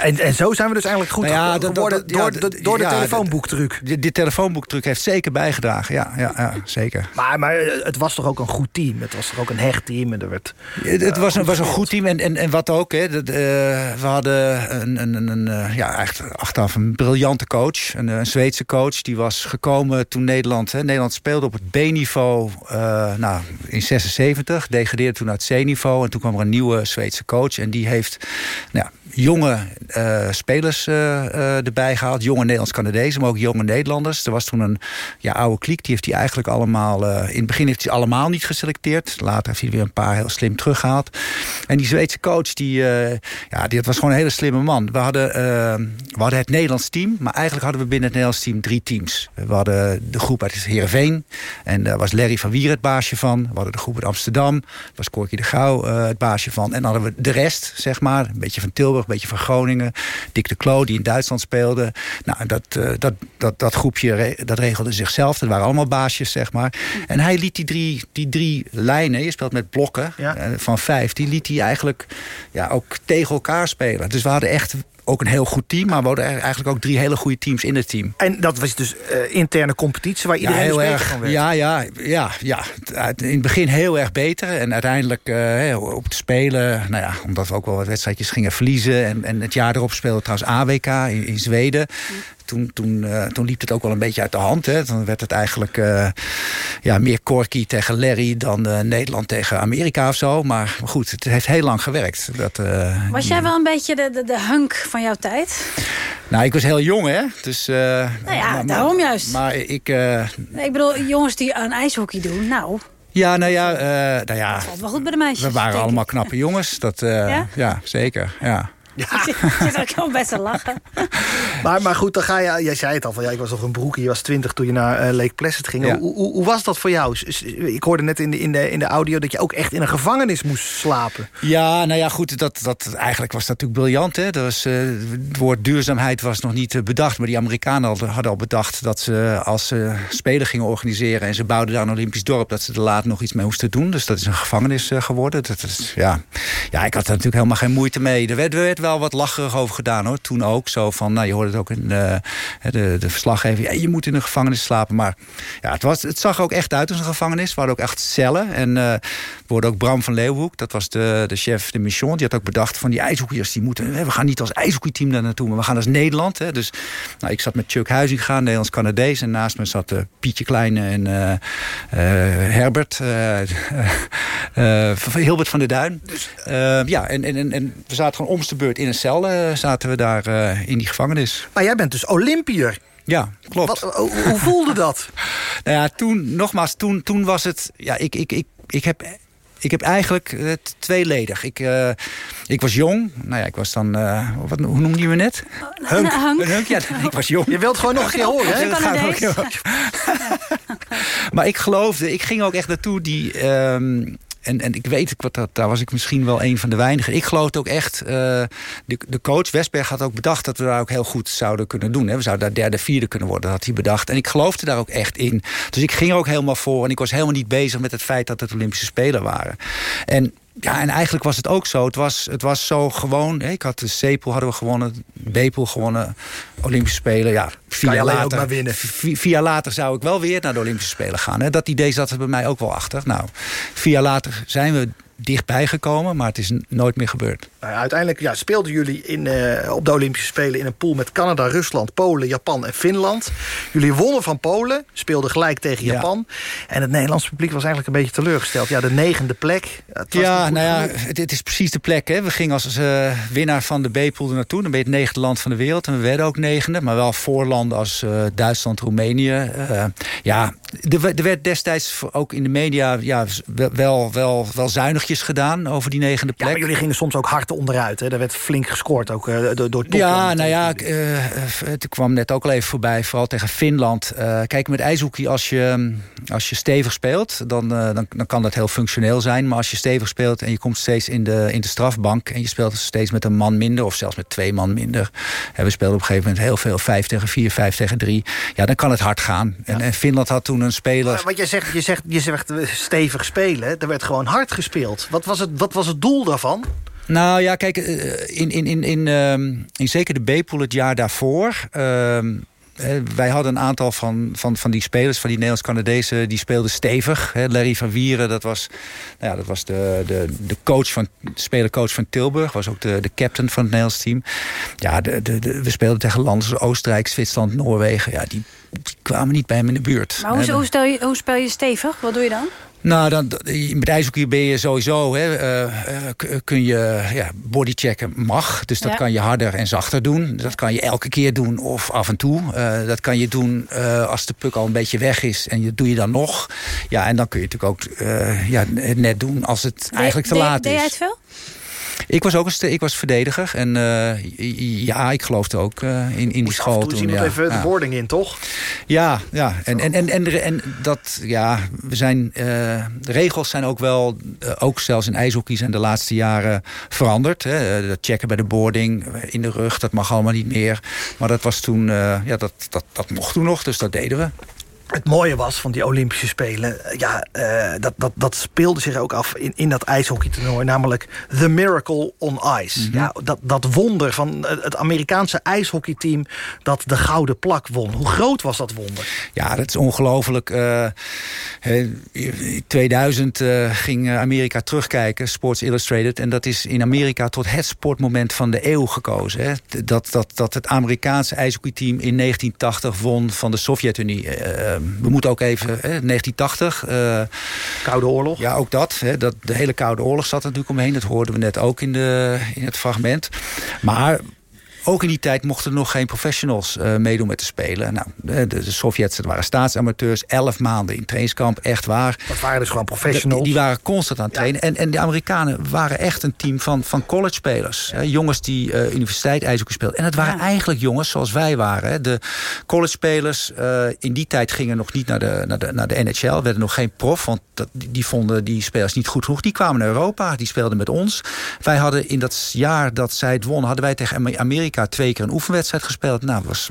En, en zo zijn we dus eigenlijk goed Nou ja, ge- dat- geworden dat- ja, door, de, door de ja, telefoonboektruc. Dit, dit telefoonboektruc heeft zeker bijgedragen. Ja, ja, ja zeker. Maar, maar eh, het was toch ook een goed team? Het was toch ook een hecht team? En er werd, Het, eh, was, een, goed was een goed team. En, en, en wat ook, hè, dat, eh, we hadden een, een, een, een, eh, ja, echt achteraf een briljante coach. Een, een Zweedse coach. Die was gekomen toen Nederland... Hè, Nederland speelde op het B-niveau eh, nou, in 76. Degradeerde toen naar het C-niveau. En toen kwam er een nieuwe Zweedse coach. En die heeft nou, jonge eh, spelers eh, eh, erbij gehaald. Jonge Nederlands-Canadezen, maar ook jonge Nederlanders. Er was toen een ja, oude kliek. Die heeft hij eigenlijk allemaal... in het begin heeft hij allemaal niet geselecteerd. Later heeft hij er weer een paar heel slim teruggehaald. En die Zweedse coach, die, ja, die was gewoon een hele slimme man. We hadden, we hadden het Nederlands team. Maar eigenlijk hadden we binnen het Nederlands team drie teams. We hadden de groep uit Heerenveen. En daar was Larry van Wier het baasje van. We hadden de groep uit Amsterdam. Daar was Corky de Gouw het baasje van. En dan hadden we de rest, zeg maar. Een beetje van Tilburg, een beetje van Groningen. Dick de Klo, die in Duitsland speelde. Nou, dat, eh, dat, dat, dat groepje dat regelde zichzelf. Dat waren allemaal baasjes, zeg maar. En hij liet die drie, die drie lijnen, je speelt met blokken eh, van vijf... die liet hij eigenlijk ja, ook tegen elkaar spelen. Dus we hadden echt ook een heel goed team... maar we hadden eigenlijk ook drie hele goede teams in het team. En dat was dus eh, interne competitie waar iedereen ja, dus heel beter erg. van werd. Ja, ja, ja, ja. Het- In het begin heel erg beter. En uiteindelijk eh, op te spelen. Nou ja, omdat we ook wel wat wedstrijdjes gingen verliezen. En, en het jaar erop speelde trouwens AWK in, in Zweden. Toen, toen, eh, toen liep het ook wel een beetje uit de hand. Hè. Dan werd het eigenlijk eh, ja, meer Corky tegen Larry dan eh, Nederland tegen Amerika of zo. Maar goed, het heeft heel lang gewerkt. Dat, Was jij wel een beetje de, de, de hunk van jouw tijd? nou, ik was heel jong, hè. Dus, Nou ja, daarom juist. Maar ik... Nee, ik bedoel, jongens die aan ijshockey doen, nou, ja, nou ja, nou ja valt wel goed bij de meisjes. We waren allemaal ik. knappe jongens. Dat, Ja? ja? zeker. Ja. Zit- ik zit ook wel best te lachen. Maar, maar goed, dan ga je, jij zei het al, van, ja, ik was nog een broekje, je was twintig toen je naar eh, Lake Placid ging. Ja. Hoe, hoe, hoe was dat voor jou? Ik hoorde net in de, in, de, in de audio dat je ook echt in een gevangenis moest slapen. Ja, nou ja, goed. Dat, dat, eigenlijk was dat natuurlijk briljant. Hè? Dat was, eh, het woord duurzaamheid was nog niet eh, bedacht. Maar die Amerikanen hadden, hadden al bedacht dat ze als ze spelen gingen organiseren... en ze bouwden daar een Olympisch dorp... dat ze er later nog iets mee moesten doen. Dus dat is een gevangenis geworden. Dat is, ja. ja, ik had er natuurlijk helemaal geen moeite mee. Er werd, er werd wel wat lacherig over gedaan, hoor. Toen ook. Zo van, nou, je hoorde het ook in eh, de, de verslaggever. Ja, je moet in een gevangenis slapen. Maar ja, het, was, het zag er ook echt uit als een gevangenis. We hadden ook echt cellen. En eh we ook Bram van Leeuwenhoek. Dat was de, de chef de mission. Die had ook bedacht van die ijshoekers die moeten... we gaan niet als ijshoekeyteam daar naartoe, maar we gaan als Nederland. Hè. Dus nou, ik zat met Chuck Huizinga, Nederlands-Canadees. En naast me zat eh, Pietje Kleine en eh, Herbert. Hilbert van der Duin. Eh, ja, en, en, en, en we zaten gewoon omste in een cel. eh, zaten we daar eh, in die gevangenis. Maar jij bent dus Olympiër. Ja, klopt. Wat, hoe, voelde dat? Nou ja, toen, nogmaals, toen, toen was het... Ja, ik, ik, ik, ik heb... Ik heb eigenlijk het tweeledig. Ik, eh, ik was jong. Nou ja, ik was dan... eh, wat, hoe noemde je me net? Hunk. Hunk. Een hunk, ja, ik was jong. Je wilt gewoon nog een keer horen, hè? Ja. Maar ik geloofde, ik ging ook echt naartoe die... ehm, en, en ik weet, wat dat, daar was ik misschien wel een van de weinigen. Ik geloofde ook echt, eh, de, de coach Westberg had ook bedacht... dat we daar ook heel goed zouden kunnen doen. Hè. We zouden daar derde, vierde kunnen worden, dat had hij bedacht. En ik geloofde daar ook echt in. Dus ik ging er ook helemaal voor. En ik was helemaal niet bezig met het feit dat het Olympische Spelen waren. En ja, en eigenlijk was het ook zo. Het was, het was zo gewoon. Ik had de C-pool hadden we gewonnen, B-pool gewonnen, Olympische Spelen. Ja, vier jaar, later, maar winnen. vier, vier jaar later zou ik wel weer naar de Olympische Spelen gaan. Hè. Dat idee zat er bij mij ook wel achter. Nou, vier jaar later zijn we dichtbij gekomen, maar het is nooit meer gebeurd. Nou, ja, uiteindelijk ja, speelden jullie in, eh, op de Olympische Spelen... in een pool met Canada, Rusland, Polen, Japan en Finland. Jullie wonnen van Polen, speelden gelijk tegen Ja. Japan. En het Nederlands publiek was eigenlijk een beetje teleurgesteld. Ja, de negende plek. Het was Ja, nou ja, het, het is precies de plek. Hè. We gingen als eh, winnaar van de B-pool er naartoe. Dan ben je het negende land van de wereld. En we werden ook negende. Maar wel voor landen als eh, Duitsland, Roemenië. Ja, er, werd- er werd destijds ook in de media ja, wel, wel, wel, wel gedaan over die negende Ja, plek. maar jullie gingen soms ook hard onderuit. Hè? Er werd flink gescoord, ook eh, door, door toplanden Ja, nou ja, ik, eh, het kwam net ook al even voorbij, vooral tegen Finland. Eh, kijk, met ijshockey, als je, als je stevig speelt, dan, eh, dan, dan kan dat heel functioneel zijn. Maar als je stevig speelt en je komt steeds in de, in de strafbank... en je speelt steeds met een man minder, of zelfs met twee man minder... en we speelden op een gegeven moment heel veel 5 tegen 4, 5 tegen 3... ja, dan kan het hard gaan. En, en Finland had toen een speler... Maar wat jij zegt, je zegt, je zegt eh, stevig spelen. Er werd gewoon hard gespeeld. Wat was het, wat was het doel daarvan? Nou ja, kijk, eh, in, in, in, in, ehm, in zeker de B-pool het jaar daarvoor... ehm, eh, wij hadden een aantal van, van, van die spelers, van die Nederlands-Canadezen... die speelden stevig. Hè. Larry van Wieren, dat was, nou ja, dat was de, de, de coach van, spelercoach van Tilburg. Was ook de, de captain van het Nederlands team. Ja, de, de, de- we speelden tegen landen zoals Oostenrijk, Zwitserland, Noorwegen. Ja, die, die kwamen niet bij hem in de buurt. Maar hoe, stel je, hoe speel je stevig? Wat doe je dan? Nou, dan, met ijshockey ben je sowieso, hè, eh, eh, k- kun je ja, bodychecken mag. Dus dat Ja. kan je harder en zachter doen. Dat kan je elke keer doen of af en toe. Eh, dat kan je doen eh, als de puck al een beetje weg is. En je doe je dan nog. Ja, en dan kun je natuurlijk ook eh, ja, net doen als het eigenlijk te Deed- laat deed is. jij het veel? Ik was ook een ik was verdediger. En eh, ja, ik geloofde ook eh, in, in die school Toen iemand ja. even de boarding in, toch? Ja, ja. En, en, en, en, en dat, ja, we zijn, eh, de regels zijn ook wel, ook zelfs in ijshockey zijn de laatste jaren veranderd. Hè. Dat checken bij de boarding, in de rug, dat mag allemaal niet meer. Maar dat was toen, ja, dat, dat, dat mocht toen nog, dus dat deden we. Het mooie was van die Olympische Spelen... eh, ja, eh, dat, dat, dat speelde zich ook af in, in dat ijshockeytoernooi... namelijk The Miracle on Ice. Mhm. ja, dat, dat wonder van het het Amerikaanse ijshockeyteam... dat de gouden plak won. Hoe groot was dat wonder? Ja, dat is ongelooflijk. Eh, eh, in 2000 eh, ging Amerika terugkijken, Sports Illustrated. En dat is in Amerika tot het sportmoment van de eeuw gekozen. Hè. Dat, dat, dat het Amerikaanse ijshockeyteam in 1980 won van de Sovjet-Unie. Eh, we moeten ook even, hè, 1980. eh, Koude oorlog? Ja, ook dat, hè, dat. De hele Koude Oorlog zat er natuurlijk omheen. Dat hoorden we net ook in, de, in het fragment. Maar ook in die tijd mochten er nog geen professionals eh, meedoen met de Spelen. Nou, de, Sovjets dat waren staatsamateurs. Elf maanden in trainingskamp, echt waar. Dat waren dus gewoon professionals. Die, die waren constant aan het trainen. En, en de Amerikanen waren echt een team van, van college-spelers. Hè, jongens die eh, universiteit ijshockey speelden. En het waren eigenlijk jongens zoals wij waren. Hè. De college-spelers eh, in die tijd gingen nog niet naar de, naar de, naar de NHL. Werden nog geen prof, want dat, die, vonden die spelers niet goed genoeg. Die kwamen naar Europa, die speelden met ons. Wij hadden in dat jaar dat zij het wonnen... hadden wij tegen Amerika twee keer een oefenwedstrijd gespeeld. Nou, was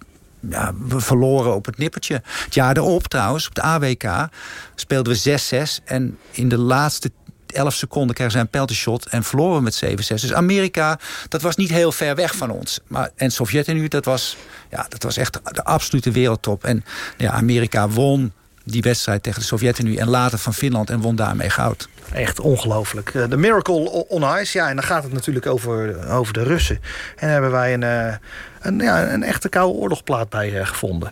ja, we verloren op het nippertje. Het jaar erop trouwens, op de AWK, speelden we 6-6. En in de laatste 11 seconden kregen zij een penalty shot en verloren we met 7-6. Dus Amerika, dat was niet heel ver weg van ons. Maar, en Sovjet-Unie, dat was, ja, dat was echt de absolute wereldtop. En ja, Amerika won die wedstrijd tegen de Sovjet-Unie... en later van Finland en won daarmee goud. Echt ongelooflijk. Eh, De Miracle on Ice, ja, en dan gaat het natuurlijk over, over de Russen. En daar hebben wij een, eh, een, ja, een echte koude oorlogplaat bij eh, gevonden.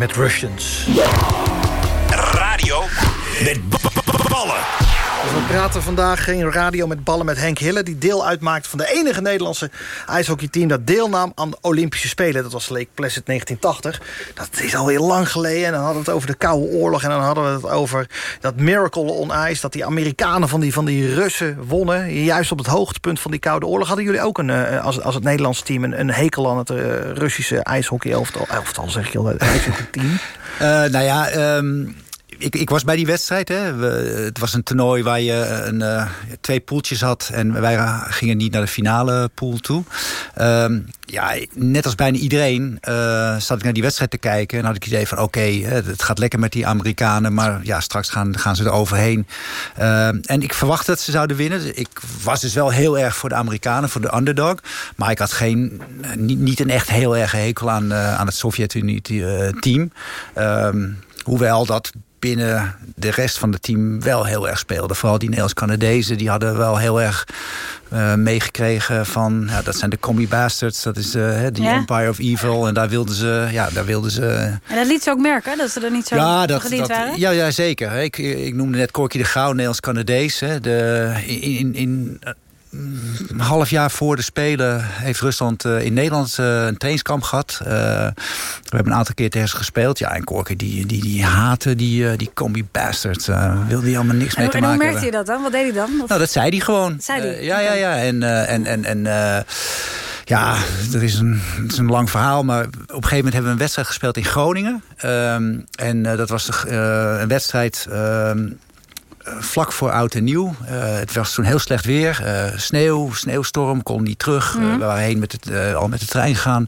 Met Russians. Vandaag in radio met ballen met Henk Hille... die deel uitmaakt van de enige Nederlandse ijshockeyteam... dat deelnam aan de Olympische Spelen. Dat was Lake Placid 1980. Dat is alweer lang geleden. En dan hadden we het over de Koude Oorlog. En dan hadden we het over dat Miracle on Ice... dat die Amerikanen van die, van die Russen wonnen. Juist op het hoogtepunt van die Koude Oorlog. Hadden jullie ook een, eh, als, als het Nederlandse team... een, een hekel aan het eh, Russische ijshockey-elftal? Elftal zeg ik al, ijshockeyteam. Eh, nou ja, ehm, ik, ik was bij die wedstrijd. Hè. We, het was een toernooi waar je een, eh, twee poeltjes had. En wij gingen niet naar de finale pool toe. Ehm, ja, net als bijna iedereen eh, zat ik naar die wedstrijd te kijken. En had ik het idee van oké, het gaat lekker met die Amerikanen. Maar ja, straks gaan, gaan ze er overheen. Ehm, en ik verwachtte dat ze zouden winnen. Ik was dus wel heel erg voor de Amerikanen, voor de underdog. Maar ik had geen, niet, niet een echt heel erg hekel aan, eh, aan het Sovjet-Unie-team. Ehm, hoewel dat binnen de rest van het team wel heel erg speelde. Vooral die Nederlands-Canadezen, die hadden wel heel erg eh, meegekregen van... Ja, dat zijn de Commie Bastards, dat is uh, die Ja. Empire of Evil. En daar wilden ze... Ja, daar wilden ze En dat liet ze ook merken, dat ze er niet zo ja, dat, gediend dat, waren? ja, ja, zeker. Ik, ik noemde net Corky de Gauw, Nederlands-Canadees. De, in, in, in eh, een half jaar voor de Spelen heeft Rusland eh, in Nederland eh, een trainingskamp gehad. Eh, we hebben een aantal keer tegen ze gespeeld. Ja, en Corky die, die, die haatte die, die combi bastards. eh wilde hij allemaal niks En, mee te en hoe maken merkte je dat dan? Wat deed hij dan? Of- Nou, dat zei hij gewoon. Zei hij? Ja, ja, ja. En, en, en, en ja, dat is, een, is een lang verhaal. Maar op een gegeven moment hebben we een wedstrijd gespeeld in Groningen. Ehm, en dat was de, een wedstrijd... eh, vlak voor oud en nieuw. Eh, het was toen heel slecht weer. Eh, sneeuw, sneeuwstorm, kon niet terug. Mhm. we waren heen met het, al met de trein gegaan.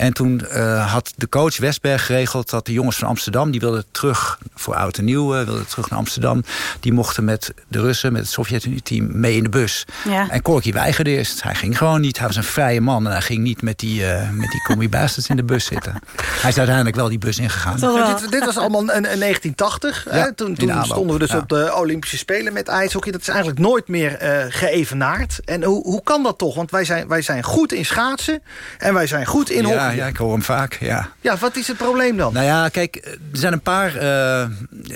En toen eh, had de coach Westberg geregeld dat de jongens van Amsterdam... die wilden terug voor oud en nieuw, eh, wilden terug naar Amsterdam. Die mochten met de Russen, met het Sovjet-Unie-team mee in de bus. Ja. En Corky weigerde eerst. Hij ging gewoon niet. Hij was een vrije man. En hij ging niet met die, eh met die commie in de bus zitten. Hij is uiteindelijk wel die bus ingegaan. Ja, dit, dit was allemaal in, in 1980. Ja, hè? Toen, stonden we dus ja. op de Olympische Spelen met ijshockey. Dat is eigenlijk nooit meer eh, geëvenaard. En hoe, hoe kan dat toch? Want wij zijn, wij zijn goed in schaatsen en wij zijn goed in ja, hockey. Ja, ik hoor hem vaak, ja. Ja, wat is het probleem dan? Nou ja, kijk, er zijn een paar, eh, er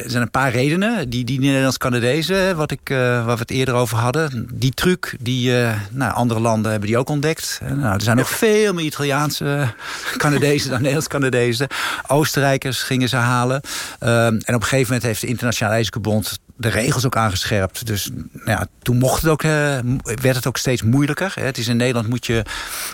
zijn een paar redenen. Die, die Nederlands-Canadezen, wat ik, eh, waar we het eerder over hadden. Die truc, die eh, nou, andere landen hebben die ook ontdekt. Eh, nou, er zijn nog veel meer Italiaanse Canadezen dan Nederlands-Canadezen. Oostenrijkers gingen ze halen. Ehm, en op een gegeven moment heeft de Internationale IJshockeyBond de regels ook aangescherpt. Dus nou ja, toen mocht het ook, eh, werd het ook steeds moeilijker. Hè. Het is in Nederland moet je,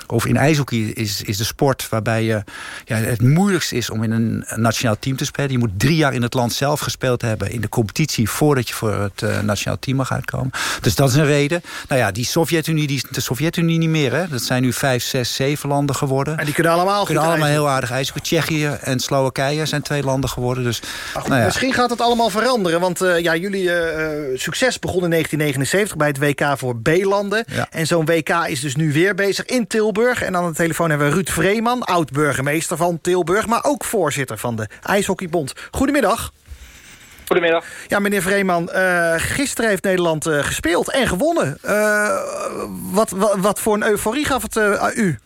of in ijshockey is, is de sport waarbij je, ja, het moeilijkst is om in een nationaal team te spelen. Je moet drie jaar in het land zelf gespeeld hebben in de competitie voordat je voor het eh, nationaal team mag uitkomen. Dus dat is een reden. Nou ja, die Sovjet-Unie, die is de Sovjet-Unie niet meer. Hè. Dat zijn nu vijf, zes, zeven landen geworden. En die kunnen allemaal kunnen allemaal heel aardig ijshockey. Tsjechië en Slowakije zijn twee landen geworden. Dus, nou ja. Misschien gaat het allemaal veranderen. Want eh, ja, jullie eh, eh, succes begon in 1979 bij het WK voor B-landen. Ja. En zo'n WK is dus nu weer bezig in Tilburg. En aan de telefoon hebben we Ruud Vreeman, oud-burgemeester van Tilburg... maar ook voorzitter van de IJshockeybond. Goedemiddag. Goedemiddag. Ja, meneer Vreeman, eh, gisteren heeft Nederland eh, gespeeld en gewonnen. Eh, wat, wat, wat voor een euforie gaf het aan u?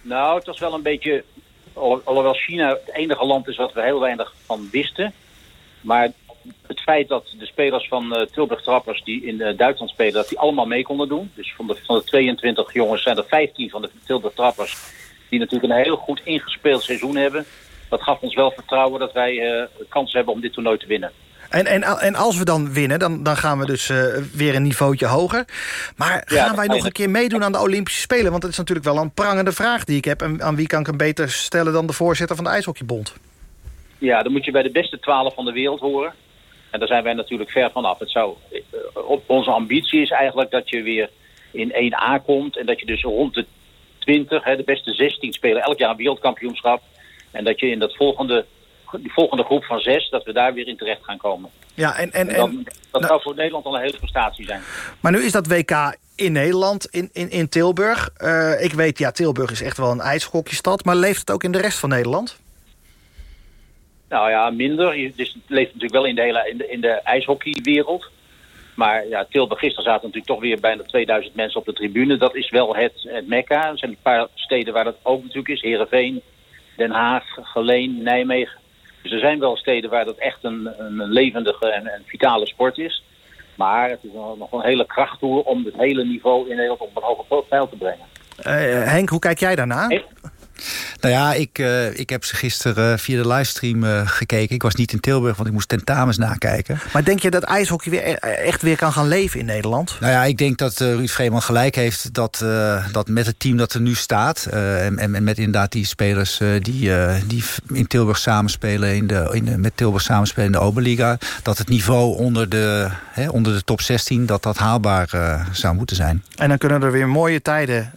Nou, het was wel een beetje... al- Alhoewel China het enige land is wat we heel weinig van wisten. Maar het feit dat de spelers van eh, Tilburg Trappers die in eh, Duitsland spelen... dat die allemaal mee konden doen. Dus van de, van de 22 jongens zijn er 15 van de Tilburg Trappers... die natuurlijk een heel goed ingespeeld seizoen hebben. Dat gaf ons wel vertrouwen dat wij eh kans hebben om dit toernooi te winnen. En, en, en als we dan winnen, dan, dan gaan we dus weer een niveautje hoger. Maar Ja, gaan wij nog een keer meedoen aan de Olympische Spelen? Want dat is natuurlijk wel een prangende vraag die ik heb. En aan wie kan ik hem beter stellen dan de voorzitter van de IJshockeybond? Ja, dan moet je bij de beste twaalf van de wereld horen. En daar zijn wij natuurlijk ver vanaf. Het zou, eh, onze ambitie is eigenlijk dat je weer in 1A komt. En dat je dus rond de 20, hè, de beste 16 spelen elk jaar een wereldkampioenschap. En dat je in dat volgende, die volgende groep van zes, dat we daar weer in terecht gaan komen. Ja, en, en, En dan, en, dat zou voor Nederland al een hele prestatie zijn. maar nu is dat WK in Nederland, in, in, in Tilburg. Eh, ik weet, ja, Tilburg is echt wel een ijshockeystad. Maar leeft het ook in de rest van Nederland? Nou ja, minder. Je- Dus het leeft natuurlijk wel in de hele in de, in de ijshockeywereld. Maar ja, Tilburg gisteren zaten natuurlijk toch weer bijna 2000 mensen op de tribune. Dat is wel het, het mekka. Er zijn een paar steden waar dat ook natuurlijk is. Heerenveen, Den Haag, Geleen, Nijmegen. Dus er zijn wel steden waar dat echt een, een levendige en, vitale sport is. Maar het is nog nog een hele krachttoer om het hele niveau in Nederland op een hoger pijl te brengen. Eh, Henk, hoe kijk jij daarna? Nou ja, ik, eh, ik heb ze gisteren eh, via de livestream eh, gekeken. Ik was niet in Tilburg, want ik moest tentamens nakijken. Maar denk je dat ijshockey weer e- echt weer kan gaan leven in Nederland? Nou ja, ik denk dat eh, Ruud Vreeman gelijk heeft dat, dat met het team dat er nu staat... en, en met inderdaad die spelers die, die in Tilburg samenspelen... In de, in de, met Tilburg samenspelen in de Oberliga... dat het niveau onder de, hè, onder de top 16 dat dat haalbaar zou moeten zijn. En dan kunnen er weer mooie tijden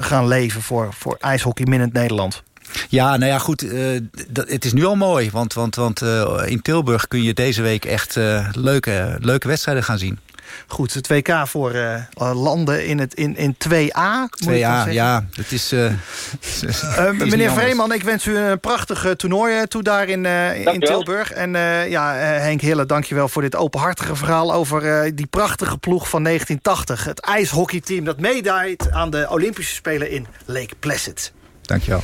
gaan leven voor, voor ijshockey minnend Nederland. Ja, nou ja, goed. eh, dat, het is nu al mooi. Want, want, want eh, in Tilburg kun je deze week echt eh, leuke, leuke wedstrijden gaan zien. Goed, het WK voor eh, landen in, het, in, in 2A. moet ik dan 2A, zeggen. ja. Het is, meneer. Vreeman, ik wens u een prachtig eh, toernooi toe daar in, eh, in. Tilburg. En eh, ja, eh, Henk Hille, dankjewel voor dit openhartige verhaal... over eh, die prachtige ploeg van 1980. Het ijshockeyteam dat meedaait aan de Olympische Spelen in Lake Placid. Dankjewel.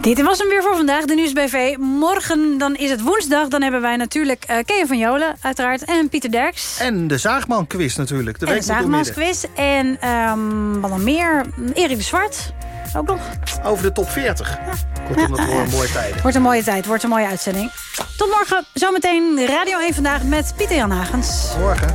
Dit was hem weer voor vandaag, de Nieuwsbv. Morgen dan is het woensdag. Dan hebben wij natuurlijk eh Kea van Jolen, uiteraard. En Pieter Derks. En de Zaagman-quiz natuurlijk. De en de. Zaagmansquiz. En ehm, wat nog meer? Erik de Zwart. Ook nog. Over de top 40. Kortom, dat worden mooie tijden. Wordt een mooie tijd, wordt een mooie uitzending. Tot morgen. Zometeen Radio 1 Vandaag met Pieter Jan Hagens. Morgen.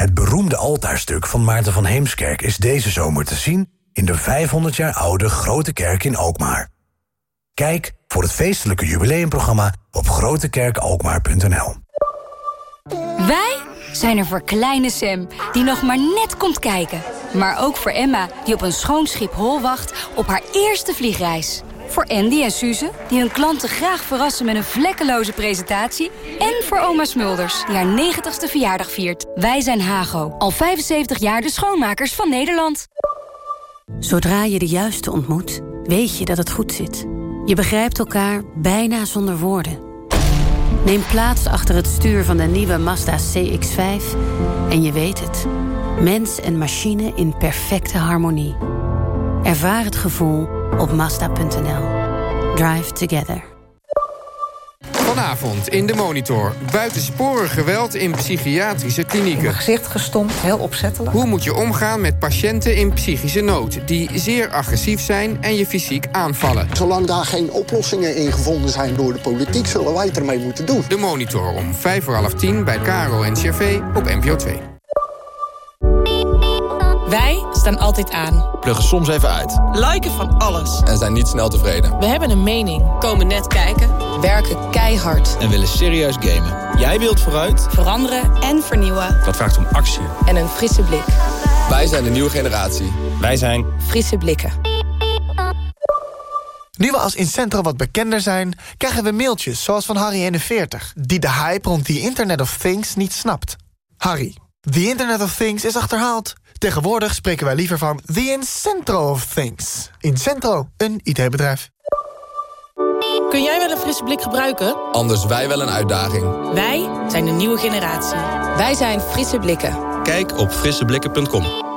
Het beroemde altaarstuk van Maarten van Heemskerk is deze zomer te zien in de 500 jaar oude Grote Kerk in Alkmaar. Kijk voor het feestelijke jubileumprogramma op grotekerkalkmaar.nl. Wij zijn er voor kleine Sam, die nog maar net komt kijken. Maar ook voor Emma, die op een schoon schip hol wacht op haar eerste vliegreis. Voor Andy en Suze, die hun klanten graag verrassen met een vlekkeloze presentatie. En voor oma Smulders, die haar 90ste verjaardag viert. Wij zijn Hago, al 75 jaar de schoonmakers van Nederland. Zodra je de juiste ontmoet, weet je dat het goed zit. Je begrijpt elkaar bijna zonder woorden. Neem plaats achter het stuur van de nieuwe Mazda CX-5 en je weet het. Mens en machine in perfecte harmonie. Ervaar het gevoel op Mazda.nl. Drive together. Vanavond in de Monitor. Buitensporig geweld in psychiatrische klinieken. gezicht gestompt, heel opzettelijk. Hoe moet je omgaan met patiënten in psychische nood... die zeer agressief zijn en je fysiek aanvallen? Zolang daar geen oplossingen in gevonden zijn door de politiek... zullen wij het ermee moeten doen. De Monitor om vijf voor half tien bij Caro en CV op NPO 2. Wij staan altijd aan. Pluggen soms even uit. Liken van alles. En zijn niet snel tevreden. We hebben een mening. Komen net kijken. Werken keihard. En willen serieus gamen. Jij wilt vooruit. Veranderen en vernieuwen. Dat vraagt om actie. En een frisse blik. Wij zijn de nieuwe generatie. Wij zijn... Frisse blikken. Nu we als Incentro wat bekender zijn, krijgen we mailtjes zoals van Harry41... die de hype rond die Internet of Things niet snapt. Harry, the Internet of Things is achterhaald. Tegenwoordig spreken wij liever van the Incentro of Things. Incentro, een IT-bedrijf. Kun jij wel een frisse blik gebruiken? Anders wij wel een uitdaging. Wij zijn de nieuwe generatie. Wij zijn frisse blikken. Kijk op frisseblikken.com.